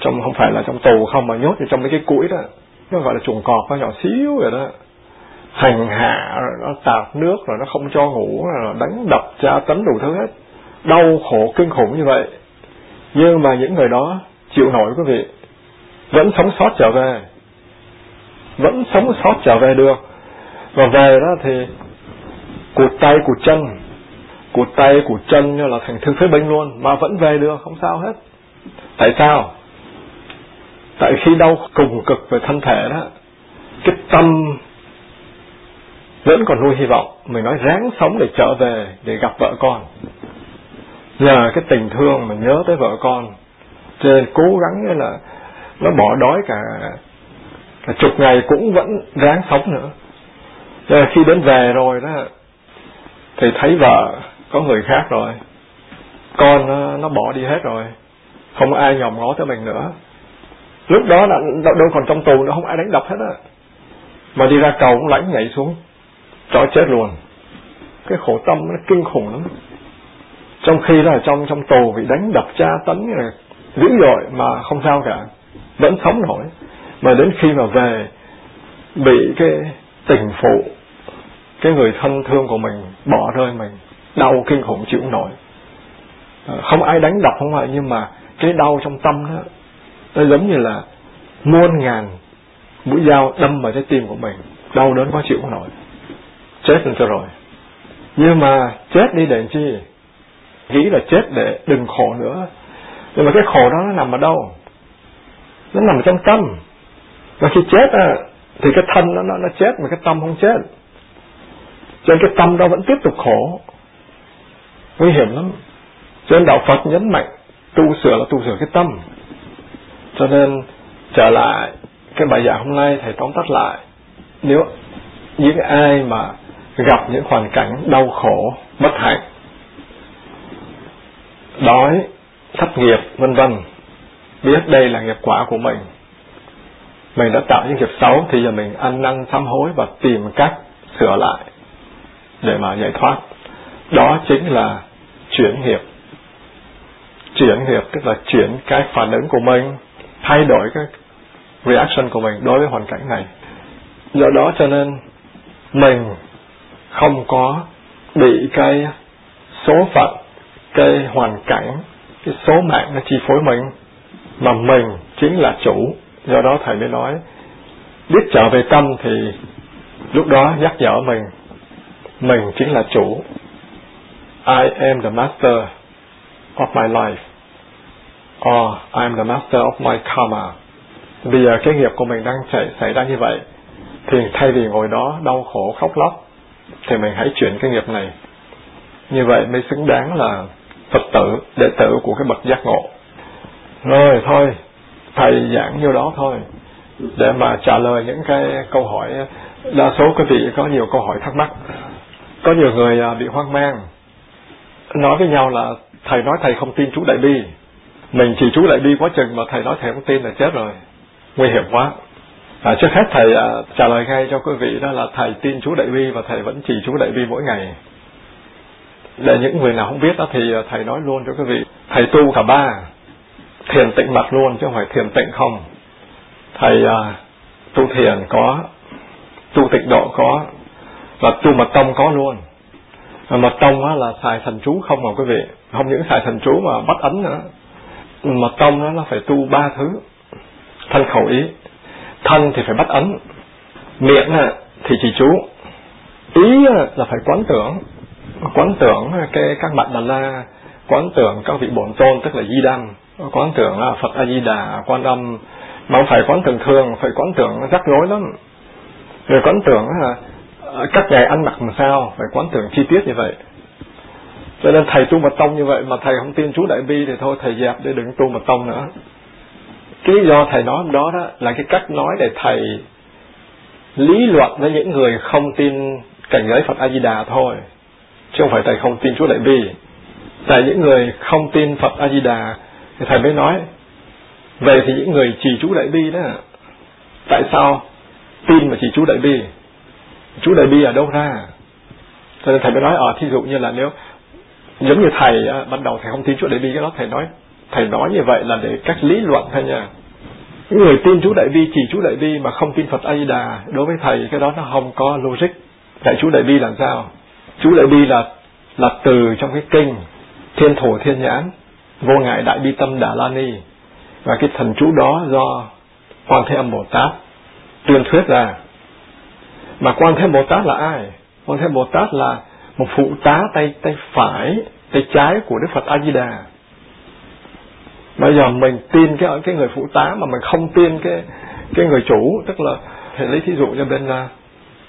S1: trong, không phải là trong tù không mà nhốt vô trong mấy cái củi đó. Nó gọi là chuồng cọp, nó nhỏ xíu rồi đó. Hành hạ, rồi nó tạt nước, rồi nó không cho ngủ, rồi đánh đập, tra tấn đủ thứ hết. Đau khổ kinh khủng như vậy. Nhưng mà những người đó chịu nổi, quý vị. Vẫn sống sót trở về. Vẫn sống sót trở về được. Và về đó thì cụt tay cụt chân của tay của chân như là thành thương phế bệnh luôn mà vẫn về được không sao hết. Tại sao? Tại khi đau cùng cực về thân thể đó cái tâm vẫn còn nuôi hy vọng. Mình nói ráng sống để trở về để gặp vợ con. Nhờ cái tình thương mà nhớ tới vợ con cho nên cố gắng là nó bỏ đói cả, cả chục ngày cũng vẫn ráng sống nữa. Cho nên khi đến về rồi đó thì thấy vợ có người khác rồi. Con nó, nó bỏ đi hết rồi. Không ai nhòm ngó tới mình nữa. Lúc đó là đâu còn trong tù nữa không ai đánh đập hết á. Mà đi ra cầu cũng lãnh nhảy xuống. Cho chết luôn. Cái khổ tâm nó kinh khủng lắm. Trong khi là trong trong tù bị đánh đập tra tấn dữ dội mà không sao cả. Vẫn sống nổi. Mà đến khi mà về bị cái tình phụ cái người thân thương của mình bỏ rơi mình đau kinh khủng chịu nổi. Ờ, không ai đánh đập không phải nhưng mà cái đau trong tâm đó nó giống như là muôn ngàn mũi dao đâm vào trái tim của mình đau đớn quá chịu không nổi. Chết rồi cho rồi? Nhưng mà chết đi để chi? Nghĩ là chết để đừng khổ nữa. Nhưng mà cái khổ đó nó nằm ở đâu? Nó nằm trong tâm. Và khi chết à, thì cái thân nó nó nó chết mà cái tâm không chết. Cho nên cái tâm đó vẫn tiếp tục khổ nguy hiểm lắm. Cho nên đạo Phật nhấn mạnh, tu sửa là tu sửa cái tâm. Cho nên trở lại cái bài giảng hôm nay, thầy tóm tắt lại. Nếu những ai mà gặp những hoàn cảnh đau khổ, bất hạnh, đói, thất nghiệp, vân vân, biết đây là nghiệp quả của mình mình đã tạo những nghiệp xấu, thì giờ mình ăn năn, sám hối và tìm cách sửa lại để mà giải thoát. Đó chính là chuyển nghiệp. Chuyển nghiệp tức là chuyển cái phản ứng của mình, thay đổi cái reaction của mình đối với hoàn cảnh này. Do đó cho nên mình không có bị cái số phận, cái hoàn cảnh, cái số mạng nó chi phối mình, mà mình chính là chủ. Do đó thầy mới nói, biết trở về tâm thì lúc đó nhắc nhở mình mình chính là chủ. I am the master of my life or I am the master of my karma. Bây giờ cái nghiệp của mình đang xảy, xảy ra như vậy thì thay vì ngồi đó đau khổ khóc lóc thì mình hãy chuyển cái nghiệp này. Như vậy mới xứng đáng là phật tử đệ tử của cái bậc giác ngộ. Rồi thôi thầy giảng nhiêu đó thôi để mà trả lời những cái câu hỏi. Đa số quý vị có nhiều câu hỏi thắc mắc. Có nhiều người à, bị hoang mang nói với nhau là thầy nói thầy không tin chú đại bi. Mình chỉ chú đại bi quá chừng mà thầy nói thầy không tin là chết rồi. Nguy hiểm quá. À, trước hết thầy à, trả lời ngay cho quý vị đó là thầy tin chú đại bi và thầy vẫn chỉ chú đại bi mỗi ngày. Để những người nào không biết đó thì à, thầy nói luôn cho quý vị thầy tu cả ba thiền tịnh mặt luôn chứ không phải thiền tịnh không. Thầy à, tu thiền có tu tịnh độ có và tu mật tông có luôn. À, mật tông á, là xài thần chú không mà quý vị. Không những xài thần chú mà bắt ấn nữa. Mật tông đó nó phải tu ba thứ. Thân khẩu ý. Thân thì phải bắt ấn. Miệng thì chỉ chú. Ý là phải quán tưởng. Quán tưởng cái các bạn đà la quán tưởng các vị bổn tôn tức là di đăng. Quán tưởng là phật a di đà quan âm. Mà không phải quán tưởng thường phải quán tưởng rắc rối lắm. Rồi quán tưởng là Ờ, các ngài ăn mặc làm sao? Phải quán tưởng chi tiết như vậy. Cho nên thầy tu mật tông như vậy mà thầy không tin chú đại bi thì thôi, thầy dẹp để đừng tu mật tông nữa. Cái lý do thầy nói đó đó là cái cách nói để thầy lý luận với những người không tin cảnh giới Phật A Di Đà thôi, chứ không phải thầy không tin Chúa Đại Bi. Tại những người không tin Phật A Di Đà thì thầy mới nói, vậy thì những người trì chú Đại Bi đó, tại sao tin mà trì chú Đại Bi? Chú Đại Bi ở đâu ra? Cho nên thầy mới nói ở thí dụ như là nếu giống như thầy ờ, ban đầu thầy không tin Chúa Đại Bi cái đó thầy nói thầy nói như vậy là để cách lý luận thôi nha. Những người tin chú Đại Bi chỉ chú Đại Bi mà không tin Phật A Di Đà. Đối với thầy, cái đó nó không có logic. Tại chú Đại Bi là sao? Chú Đại Bi là là từ trong cái kinh Thiên Thổ Thiên Nhãn, vô ngại Đại Bi Tâm Đà La Ni. Và cái thần chú đó do Quan Thế Âm Bồ Tát tuyên thuyết ra mà Quan Thế Bồ Tát là ai? Quan Thế Bồ Tát là một phụ tá tay tay phải, tay trái của Đức Phật A Di Đà bây giờ mình tin cái cái người phụ tá mà mình không tin cái cái người chủ, tức là thầy lấy thí dụ như bên à,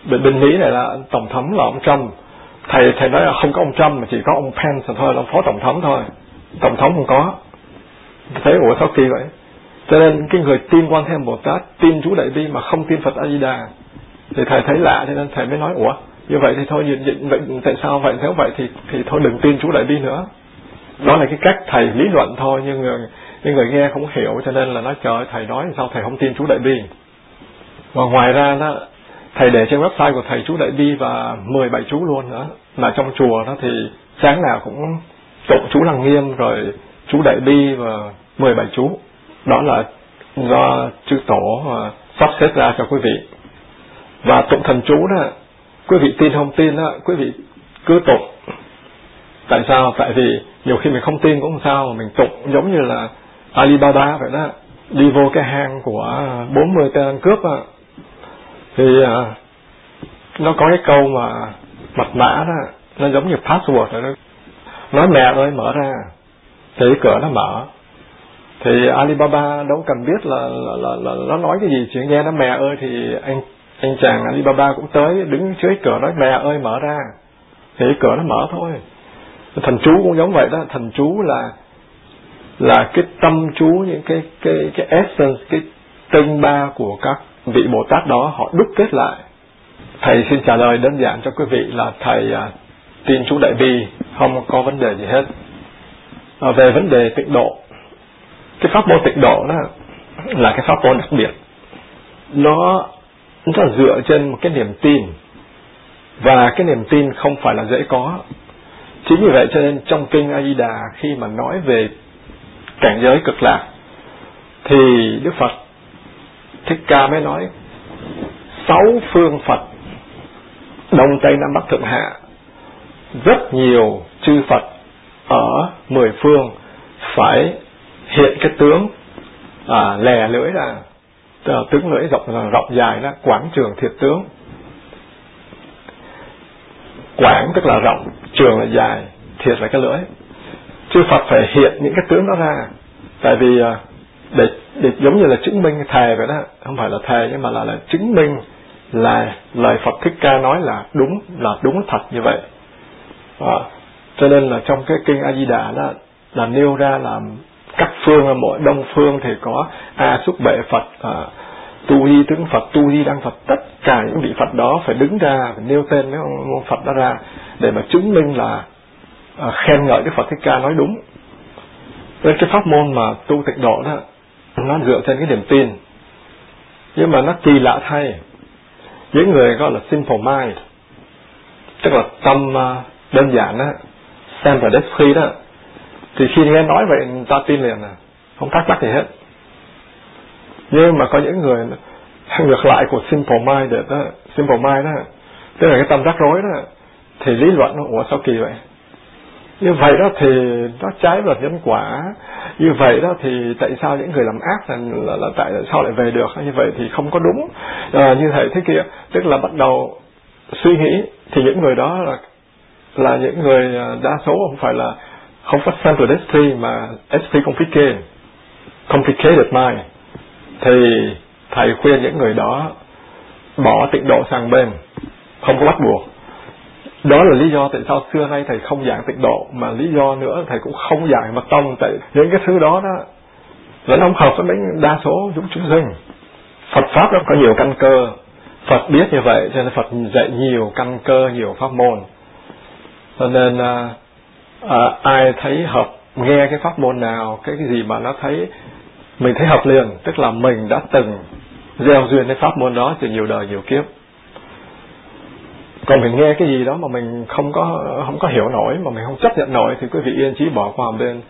S1: bên bên mỹ này là tổng thống là ông trump. Thầy thầy nói là không có ông trump mà chỉ có ông pence thôi, là phó tổng thống thôi. Tổng thống không có. Thấy ủa sao kỳ vậy? Cho nên cái người tin quan thêm bồ tát, tin chú đại bi mà không tin phật a di đà thì thầy thấy lạ cho nên thầy mới nói ủa như vậy thì thôi vậy, vậy tại sao vậy? Nếu vậy thì thì thôi đừng tin chú đại bi nữa. Đó là cái cách thầy lý luận thôi nhưng người, nhưng người nghe không hiểu cho nên là nói trời thầy nói sao thầy không tin chú đại bi và ngoài ra đó thầy để trên website của thầy chú đại bi và 17 chú luôn nữa. Mà trong chùa đó thì sáng nào cũng tụng chú lăng nghiêm rồi chú đại bi và 17 chú. Đó là do chư tổ à, sắp xếp ra cho quý vị và tụng thần chú đó quý vị tin không tin đó quý vị cứ tụng. Tại sao? Tại vì nhiều khi mình không tin cũng không sao mà mình tụng giống như là Alibaba vậy đó. Đi vô cái hang của 40 tên ăn cướp á. Thì à, nó có cái câu mà mật mã đó nó giống như password rồi đó. Nói mẹ ơi mở ra. Thì cái cửa nó mở. Thì Alibaba đâu cần biết là, là, là, là nó nói cái gì. Chỉ nghe nó mẹ ơi thì anh anh chàng Alibaba cũng tới đứng dưới cửa nói mẹ ơi mở ra. Thì cái cửa nó mở thôi. Thần chú cũng giống vậy đó. Thần chú là là cái tâm chú những cái cái cái essence cái tinh ba của các vị bồ tát đó họ đúc kết lại. Thầy xin trả lời đơn giản cho quý vị là thầy à, tin chú đại bi không có vấn đề gì hết. À, về vấn đề tịnh độ cái pháp môn tịnh độ đó là cái pháp môn đặc biệt. Nó chúng ta dựa trên một cái niềm tin. Và cái niềm tin không phải là dễ có. Chính vì vậy cho nên trong kinh a di đà khi mà nói về cảnh giới cực lạc thì đức phật thích ca mới nói sáu phương phật đông tây nam bắc thượng hạ rất nhiều chư phật ở mười phương phải hiện cái tướng à, lè lưỡi là Ờ, tướng lưỡi rộng ờ, rộng dài đó quảng trường thiệt tướng. Quảng tức là rộng trường là dài thiệt là cái lưỡi. Chư Phật phải hiện những cái tướng đó ra. Tại vì ờ, để, để giống như là chứng minh thề vậy đó không phải là thề nhưng mà là, là chứng minh là lời Phật thích ca nói là đúng là đúng thật như vậy. À, cho nên là trong cái kinh A Di Đà đó là nêu ra là các phương mỗi đông phương thì có a xúc bệ Phật à, tu di tướng Phật tu di đăng Phật. Tất cả những vị Phật đó phải đứng ra phải nêu tên mấy ông Phật đó ra để mà chứng minh là à, khen ngợi Đức Phật Thích Ca nói đúng. Nên cái pháp môn mà tu tịnh độ đó nó dựa trên cái niềm tin. Nhưng mà nó kỳ lạ thay. Những người gọi là simple mind tức là tâm à, đơn giản đó simple free đó thì khi nghe nói vậy người ta tin liền à không thắc mắc gì hết. Nhưng mà có những người ngược lại của simple mind đó simple mind đó tức là cái tâm rắc rối đó thì lý luận nó ủa sao kỳ vậy? Như vậy đó thì nó trái luật nhân quả. Như vậy đó thì tại sao những người làm ác là, là, là tại sao lại về được? Như vậy thì không có đúng. À, như thế thế kia. Tức là bắt đầu suy nghĩ thì những người đó là là những người ờ, đa số không phải là không phát central SP mà SP complicated complicated mind. Thì thầy khuyên những người đó bỏ tịnh độ sang bên, không có bắt buộc. Đó là lý do tại sao xưa nay thầy không giảng tịnh độ, mà lý do nữa thầy cũng không giảng mật tông. Tại những cái thứ đó đó, vẫn không hợp với đa số chúng chúng sinh. Phật pháp nó có nhiều căn cơ. Phật biết như vậy, cho nên Phật dạy nhiều căn cơ, nhiều pháp môn. Cho nên à, à, ai thấy hợp nghe cái pháp môn nào cái, cái gì mà nó thấy mình thấy hợp liền tức là mình đã từng gieo duyên cái pháp môn đó từ nhiều đời nhiều kiếp. Còn mình nghe cái gì đó mà mình không có không có hiểu nổi mà mình không chấp nhận nổi thì quý vị yên chí bỏ qua một bên.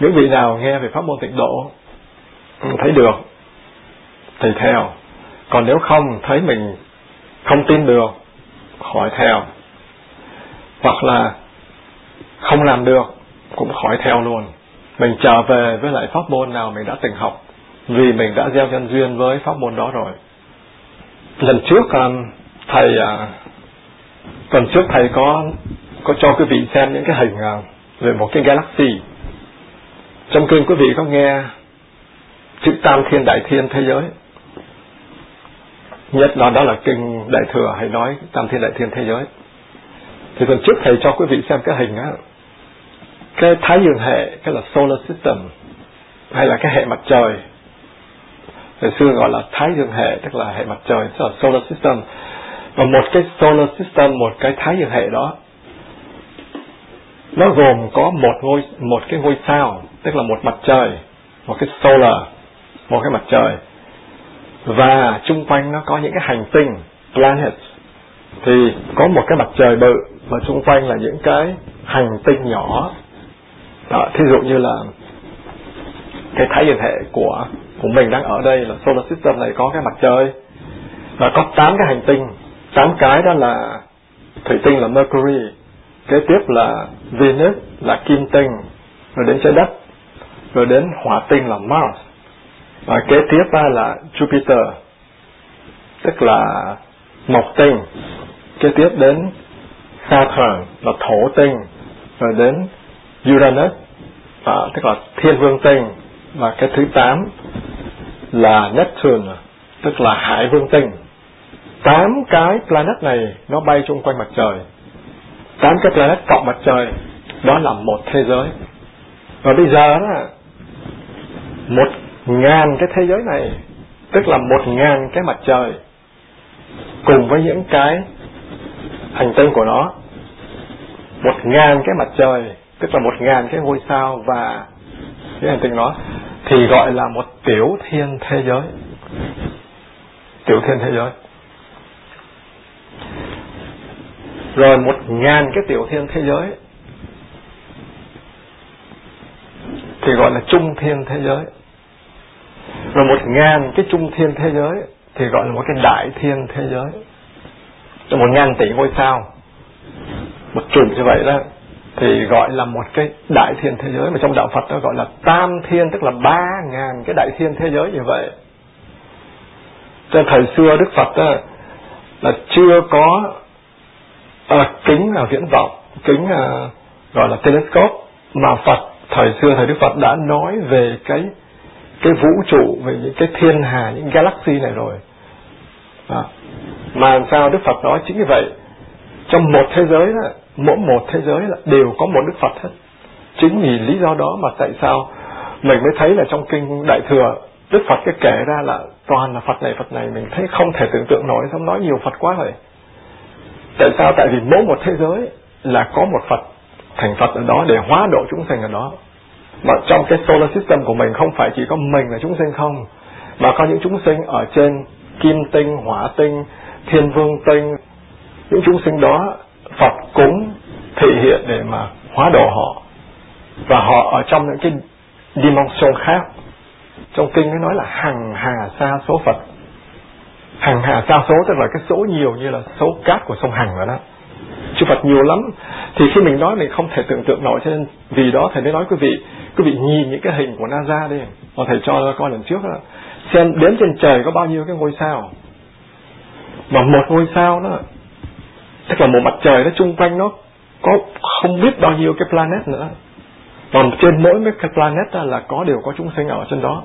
S1: Những vị nào nghe về pháp môn tịnh độ thấy được thì theo. Còn nếu không thấy mình không tin được khỏi theo. Hoặc là không làm được, cũng khỏi theo luôn. Mình trở về với lại pháp môn nào mình đã từng học, vì mình đã gieo nhân duyên với pháp môn đó rồi. Lần trước um, thầy à, tuần trước thầy có có cho quý vị xem những cái hình à, về một cái galaxy. Trong kinh quý vị có nghe chữ tam thiên đại thiên thế giới? Nhất là đó là kinh đại thừa hay nói tam thiên đại thiên thế giới. Thì tuần trước thầy cho quý vị xem cái hình á cái thái dương hệ, cái là solar system, hay là cái hệ mặt trời. Ngày xưa gọi là thái dương hệ, tức là hệ mặt trời, tức là solar system. Và một cái solar system, một cái thái dương hệ đó, nó gồm có một ngôi, một cái ngôi sao, tức là một mặt trời, một cái solar, một cái mặt trời. Và chung quanh nó có những cái hành tinh planet thì có một cái mặt trời bự và xung quanh là những cái hành tinh nhỏ đó, thí dụ như là cái thái dương hệ của của mình đang ở đây là solar system này có cái mặt trời và có tám cái hành tinh. Tám cái đó là thủy tinh là Mercury kế tiếp là Venus là kim tinh rồi đến trái đất rồi đến hỏa tinh là Mars và kế tiếp là Jupiter tức là mộc tinh kế tiếp đến Saturn là thổ tinh rồi đến Uranus à, tức là thiên vương tinh và cái thứ tám là Neptune tức là hải vương tinh tám cái planet này nó bay chung quanh mặt trời. Tám cái planet cộng mặt trời đó là một thế giới. Và bây giờ đó một ngàn cái thế giới này tức là một ngàn cái mặt trời cùng với những cái hành tinh của nó một ngàn cái mặt trời tức là một ngàn cái ngôi sao và cái hành tinh đó, thì gọi là một tiểu thiên thế giới. Tiểu thiên thế giới. Rồi một ngàn cái tiểu thiên thế giới thì gọi là trung thiên thế giới. Rồi một ngàn cái trung thiên thế giới thì gọi là một cái đại thiên thế giới. Rồi một ngàn tỷ ngôi sao. Một chùm như vậy đó thì gọi là một cái đại thiên thế giới mà trong đạo Phật nó gọi là tam thiên tức là ba ngàn cái đại thiên thế giới như vậy cho thời xưa Đức Phật đó, là chưa có à, kính là viễn vọng kính à, gọi là telescope mà Phật thời xưa thời Đức Phật đã nói về cái cái vũ trụ về những cái thiên hà những galaxy này rồi à. mà sao Đức Phật nói chính như vậy trong một thế giới đó, mỗi một thế giới là đều có một Đức Phật hết. Chính vì lý do đó mà tại sao mình mới thấy là trong kinh Đại thừa, Đức Phật cái kể ra là toàn là Phật này Phật này, mình thấy không thể tưởng tượng nổi, xong nói nhiều Phật quá rồi. Tại sao? Tại vì mỗi một thế giới là có một Phật, thành Phật ở đó để hóa độ chúng sinh ở đó. Mà trong cái solar system của mình không phải chỉ có mình là chúng sinh không, mà có những chúng sinh ở trên kim tinh, hỏa tinh, thiên vương tinh những chúng sinh đó, Phật cũng thể hiện để mà hóa độ họ. Và họ ở trong những cái dimension khác. Trong kinh nó nói là hằng hà sa số Phật. Hằng hà sa số tức là cái số nhiều như là số cát của sông Hằng rồi đó. Chư Phật nhiều lắm. Thì khi mình nói mình không thể tưởng tượng nổi, cho nên vì đó thầy mới nói quý vị quý vị nhìn những cái hình của NASA đi. Mà thầy cho coi lần trước đó. Xem đếm trên trời có bao nhiêu cái ngôi sao. Mà một ngôi sao đó tức là một mặt trời nó chung quanh nó có không biết bao nhiêu cái planet nữa. Còn trên mỗi cái planet là có đều có chúng sinh ở trên đó.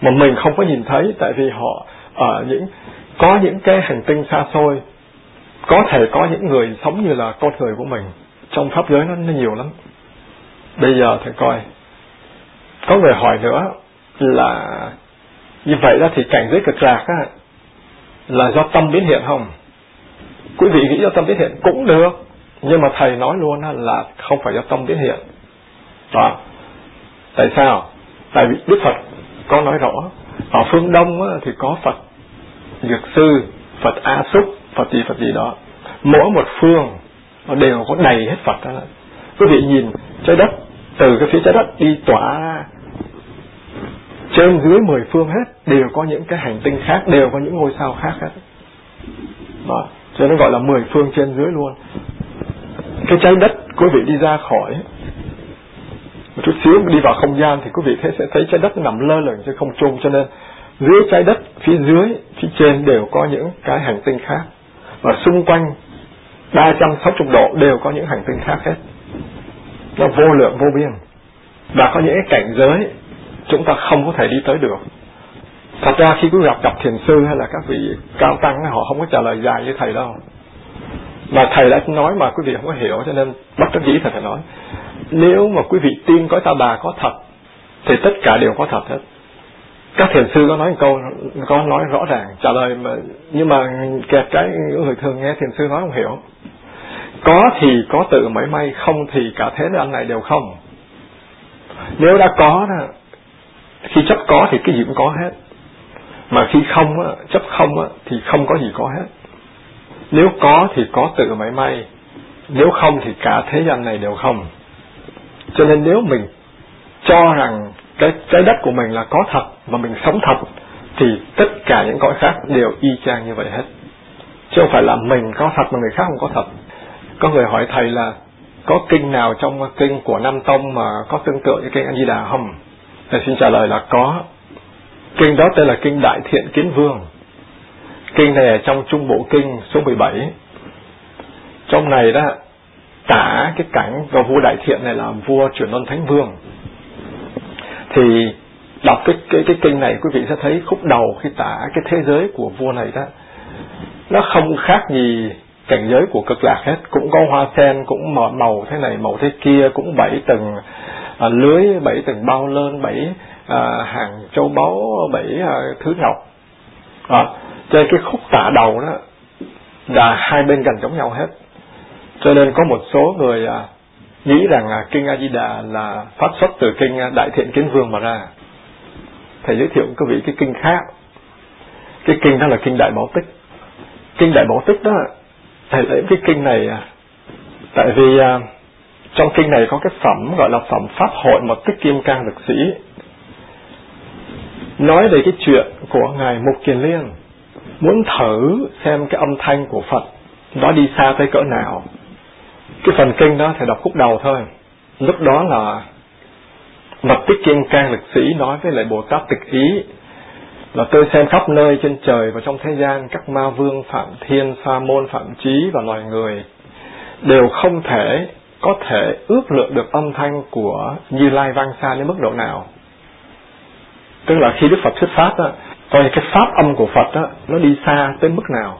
S1: Mà mình không có nhìn thấy tại vì họ ở những có những cái hành tinh xa xôi có thể có những người sống như là con người của mình. Trong pháp giới nó, nó nhiều lắm. Bây giờ thầy coi có người hỏi nữa là như vậy đó thì cảnh giới cực lạc á, là do tâm biến hiện không? Quý vị nghĩ do tâm biến hiện cũng được, nhưng mà thầy nói luôn là không phải do tâm biến hiện. Đó tại sao? Tại vì đức phật có nói rõ, ở phương đông thì có phật dược sư, phật a súc phật gì phật gì đó. Mỗi một phương nó đều có đầy hết phật đó quý vị nhìn trái đất, từ cái phía trái đất đi tỏa ra, trên dưới mười phương hết đều có những cái hành tinh khác, đều có những ngôi sao khác hết đó cho nên gọi là mười phương trên dưới luôn. Cái trái đất quý vị đi ra khỏi, một chút xíu đi vào không gian thì quý vị thấy, sẽ thấy trái đất nằm lơ lửng trên không trung. Cho nên dưới trái đất, phía dưới, phía trên đều có những cái hành tinh khác. Và xung quanh 360 độ đều có những hành tinh khác hết. Nó vô lượng vô biên. Và có những cái cảnh giới chúng ta không có thể đi tới được thật ra khi quý gặp gặp thiền sư hay là các vị cao tăng họ không có trả lời dài như thầy đâu. Mà thầy đã nói mà quý vị không có hiểu cho nên bất đắc dĩ thầy phải nói. Nếu mà quý vị tin có ta bà có thật, thì tất cả đều có thật hết. Các thiền sư có nói một câu, có nói rõ ràng, trả lời mà, nhưng mà kẹt cái người thường nghe thiền sư nói không hiểu. Có thì có tự mấy may, không thì cả thế gian này đều không. Nếu đã có đó, khi chấp có thì cái gì cũng có hết mà khi không á, chấp không á, thì không có gì có hết. Nếu có thì có tự mãi may. Nếu không thì cả thế gian này đều không. Cho nên nếu mình cho rằng cái trái đất của mình là có thật và mình sống thật thì tất cả những cõi khác đều y chang như vậy hết. Chứ không phải là mình có thật mà người khác không có thật. Có người hỏi thầy là có kinh nào trong kinh của Nam Tông mà có tương tự như kinh A Di Đà không? Thầy xin trả lời là có. Kinh đó tên là kinh Đại Thiện Kiến Vương. Kinh này ở trong Trung Bộ Kinh số 17. Trong này đó tả cái cảnh và vua Đại Thiện này là vua chuyển non Thánh Vương. Thì đọc cái cái cái kinh này quý vị sẽ thấy khúc đầu khi tả cái thế giới của vua này đó nó không khác gì cảnh giới của cực lạc hết cũng có hoa sen cũng màu, màu thế này màu thế kia cũng bảy tầng à, lưới bảy tầng bao lên bảy à, hàng châu báu bảy à, thứ ngọc. À, cho cái khúc tả đầu đó là hai bên gần giống nhau hết. Cho nên có một số người à, nghĩ rằng à, kinh A Di Đà là phát xuất từ kinh Đại Thiện Kiến Vương mà ra. Thầy giới thiệu quý vị cái kinh khác. Cái kinh đó là kinh Đại Bảo Tích. Kinh Đại Bảo Tích đó thầy lấy cái kinh này à, tại vì à, trong kinh này có cái phẩm gọi là phẩm pháp hội một tích kim cang lực sĩ nói về cái chuyện của ngài mục kiền liên, muốn thử xem cái âm thanh của phật nó đi xa tới cỡ nào. Cái phần kinh đó thầy đọc khúc đầu thôi. Lúc đó là mật tích Kiên cang lực sĩ nói với lại bồ tát tịch ý là tôi xem khắp nơi trên trời và trong thế gian các ma vương phạm thiên, sa môn phạm trí và loài người đều không thể có thể ước lượng được âm thanh của như lai vang xa đến mức độ nào tức là khi đức phật xuất phát á coi cái pháp âm của phật á nó đi xa tới mức nào.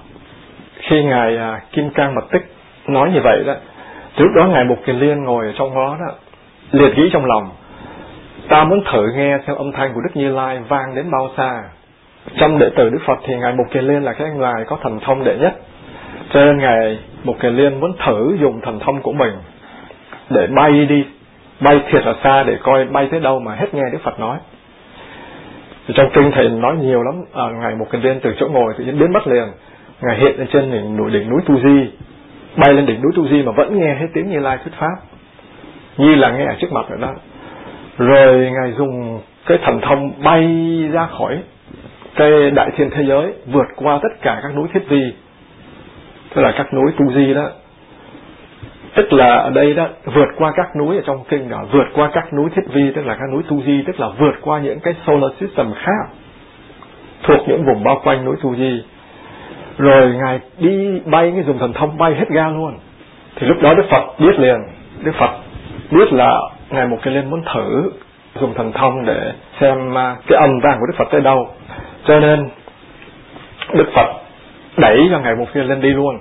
S1: Khi ngài à, kim cang mật tích nói như vậy đó trước đó ngài mục kiền liên ngồi ở trong đó đó liệt nghĩ trong lòng. Ta muốn thử nghe theo âm thanh của đức như lai vang đến bao xa. Trong đệ tử Đức Phật thì ngài Mục Kiền Liên là cái ngài có thần thông đệ nhất. Cho nên ngài Mục Kiền Liên muốn thử dùng thần thông của mình để bay đi bay thiệt là xa để coi bay tới đâu mà hết nghe Đức Phật nói thì trong kinh thầy nói nhiều lắm. À, ngài một cái đêm từ chỗ ngồi tự nhiên biến mất liền. Ngài hiện lên trên đỉnh núi đỉnh núi Tu Di. Bay lên đỉnh núi Tu Di mà vẫn nghe thấy tiếng Như Lai thuyết pháp. Như là nghe ở trước mặt vậy đó. Rồi ngài dùng cái thần thông bay ra khỏi cái đại thiên thế giới vượt qua tất cả các núi thiết vi tức là các núi tu di đó tức là ở đây đó, vượt qua các núi ở trong kinh đó, vượt qua các núi thiết vi, tức là các núi tu di, tức là vượt qua những cái solar system khác thuộc những vùng bao quanh núi tu di. Rồi ngài đi bay cái dùng thần thông bay hết ga luôn. Thì lúc đó đức phật biết liền. Đức phật biết là ngài một cái lên muốn thử dùng thần thông để xem à, cái âm vang của đức phật tới đâu. Cho nên đức phật đẩy cho ngài một cái lên đi luôn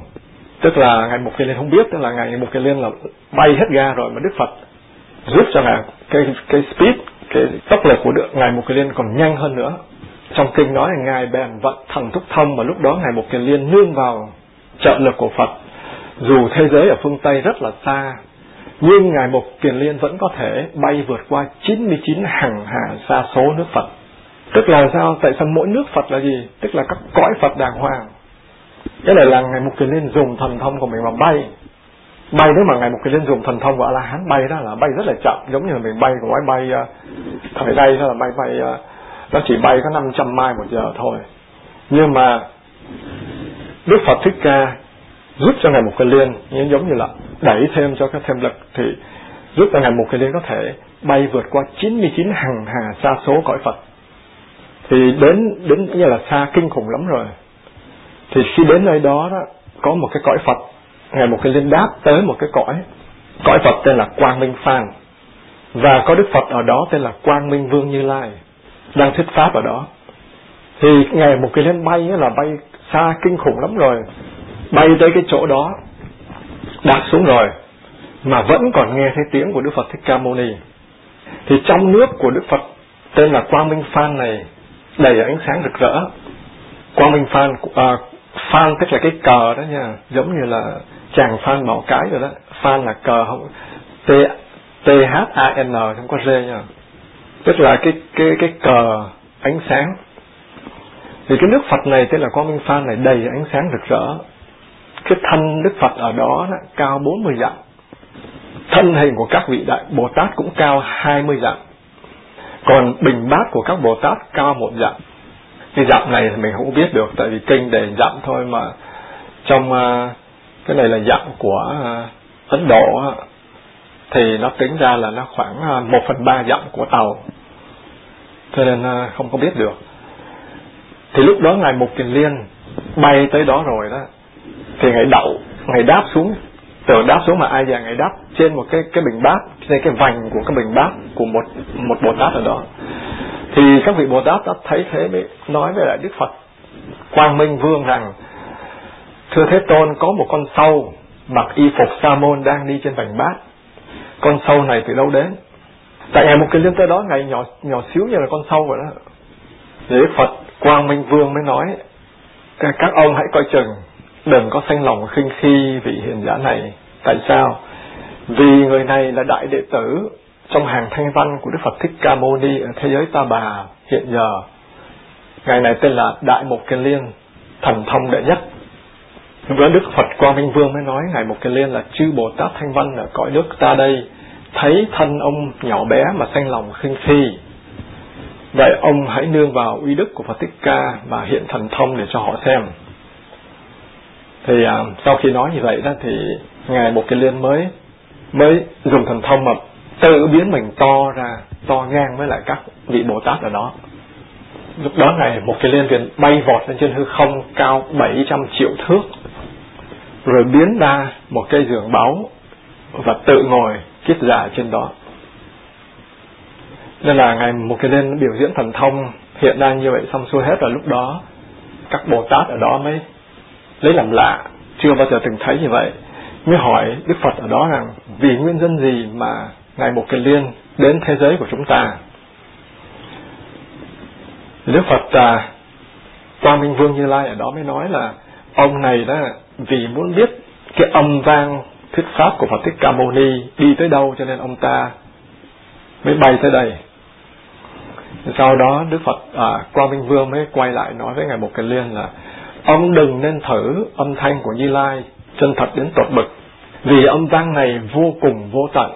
S1: tức là ngài một kiền liên không biết, tức là ngài một kiền liên là bay hết ga rồi mà đức phật giúp cho ngài cái cái speed, cái tốc lực của được ngài một kiền liên còn nhanh hơn nữa. Trong kinh nói là ngài bèn vận thần thúc thông mà lúc đó ngài một kiền liên nương vào trợ lực của phật. Dù thế giới ở phương tây rất là xa, nhưng ngài một kiền liên vẫn có thể bay vượt qua 99 hàng hà xa số nước phật. Tức là sao? Tại sao mỗi nước phật là gì? Tức là các cõi phật đàng hoàng cái này là ngày một cái liên dùng thần thông của mình mà bay. Bay nếu mà ngày một cái liên dùng thần thông của a la hán bay đó là bay rất là chậm giống như là mình bay của máy bay uh, thời đây đó là bay bay uh, nó chỉ bay có 500 mai một giờ thôi. Nhưng mà Đức Phật Thích Ca giúp cho ngài một cái liên giống như là đẩy thêm cho cái thêm lực thì giúp cho ngài một cái liên có thể bay vượt qua 99 hàng hà xa số cõi Phật. Thì đến đến như là xa kinh khủng lắm rồi thì khi đến nơi đó đó có một cái cõi Phật ngài một cái linh đáp tới một cái cõi. Cõi Phật tên là Quang Minh Phan và có Đức Phật ở đó tên là Quang Minh Vương Như Lai đang thuyết pháp ở đó. Thì ngày một cái lên bay là bay xa kinh khủng lắm rồi. Bay tới cái chỗ đó đặt xuống rồi mà vẫn còn nghe thấy tiếng của Đức Phật Thích Ca Mâu Ni. Thì trong nước của Đức Phật tên là Quang Minh Phan này đầy ánh sáng rực rỡ. Quang Minh Phan à, Phan tức là cái cờ đó nha giống như là chàng Phan bảo cái rồi đó. Phan là cờ không T T H A N không có R nha. Tức là cái cái cái cờ ánh sáng. Thì cái nước Phật này tên là Quang Minh Phan này đầy ánh sáng rực rỡ. Cái thân Đức Phật ở đó, đó cao 40 dặm thân hình của các vị đại Bồ Tát cũng cao 20 dặm còn bình bát của các Bồ Tát cao một dặm cái dặm này thì mình không biết được tại vì kinh để dặm thôi mà trong uh, cái này là dặm của uh, Ấn Độ uh, thì nó tính ra là nó khoảng à, một phần ba dặm của tàu. Cho nên không có biết được. Thì lúc đó ngài mục kiền liên bay tới đó rồi đó thì ngài đậu ngài đáp xuống tưởng đáp xuống mà ai già ngài đáp trên một cái cái bình bát trên cái vành của cái bình bát của một một bồ tát ở đó thì các vị bồ tát đã thấy thế mới nói với lại đức phật. Quang minh vương rằng, thưa thế tôn, có một con sâu mặc y phục sa môn đang đi trên vành bát. Con sâu này từ đâu đến? Tại ngày một cái liên tới đó, ngày nhỏ nhỏ xíu như là con sâu vậy đó. Để phật quang minh vương mới nói các ông hãy coi chừng, đừng có sanh lòng khinh khi vị hiền giả này. Tại sao? Vì người này là đại đệ tử trong hàng thanh văn của đức phật thích ca mâu ni ở thế giới ta bà hiện giờ ngài này tên là đại mục kiền liên thần thông đệ nhất. Lúc đó đức phật quang minh vương mới nói ngài mục kiền liên là chư bồ tát thanh văn ở cõi nước ta đây. Thấy thân ông nhỏ bé mà sanh lòng khinh khi. vậy ông hãy nương vào uy đức của Phật Thích Ca và hiện thần thông để cho họ xem. Thì à, sau khi nói như vậy đó thì ngài Mục cái liên mới mới dùng thần thông mà tự biến mình to ra, to ngang với lại các vị Bồ Tát ở đó. Lúc đó này một cái liên liền bay vọt lên trên hư không, cao 700 triệu thước. Rồi biến ra một cây giường báu và tự ngồi, kiết giả trên đó. Nên là ngày một cái liên biểu diễn thần thông, hiện đang như vậy xong xuôi hết rồi, lúc đó các bồ tát ở đó mới lấy làm lạ. Chưa bao giờ từng thấy như vậy. Mới hỏi đức phật ở đó rằng, vì nguyên nhân gì mà ngài Mục Kiền liên đến thế giới của chúng ta. Đức phật à, quang minh vương như lai ở đó mới nói là ông này đó vì muốn biết cái âm vang thuyết pháp của Phật Thích Ca Mâu Ni đi tới đâu cho nên ông ta mới bay tới đây. Sau đó Đức Phật à, Quang Minh Vương mới quay lại nói với ngài Mục Kiền Liên là ông đừng nên thử âm thanh của Như Lai chân thật đến tột bực vì âm vang này vô cùng vô tận.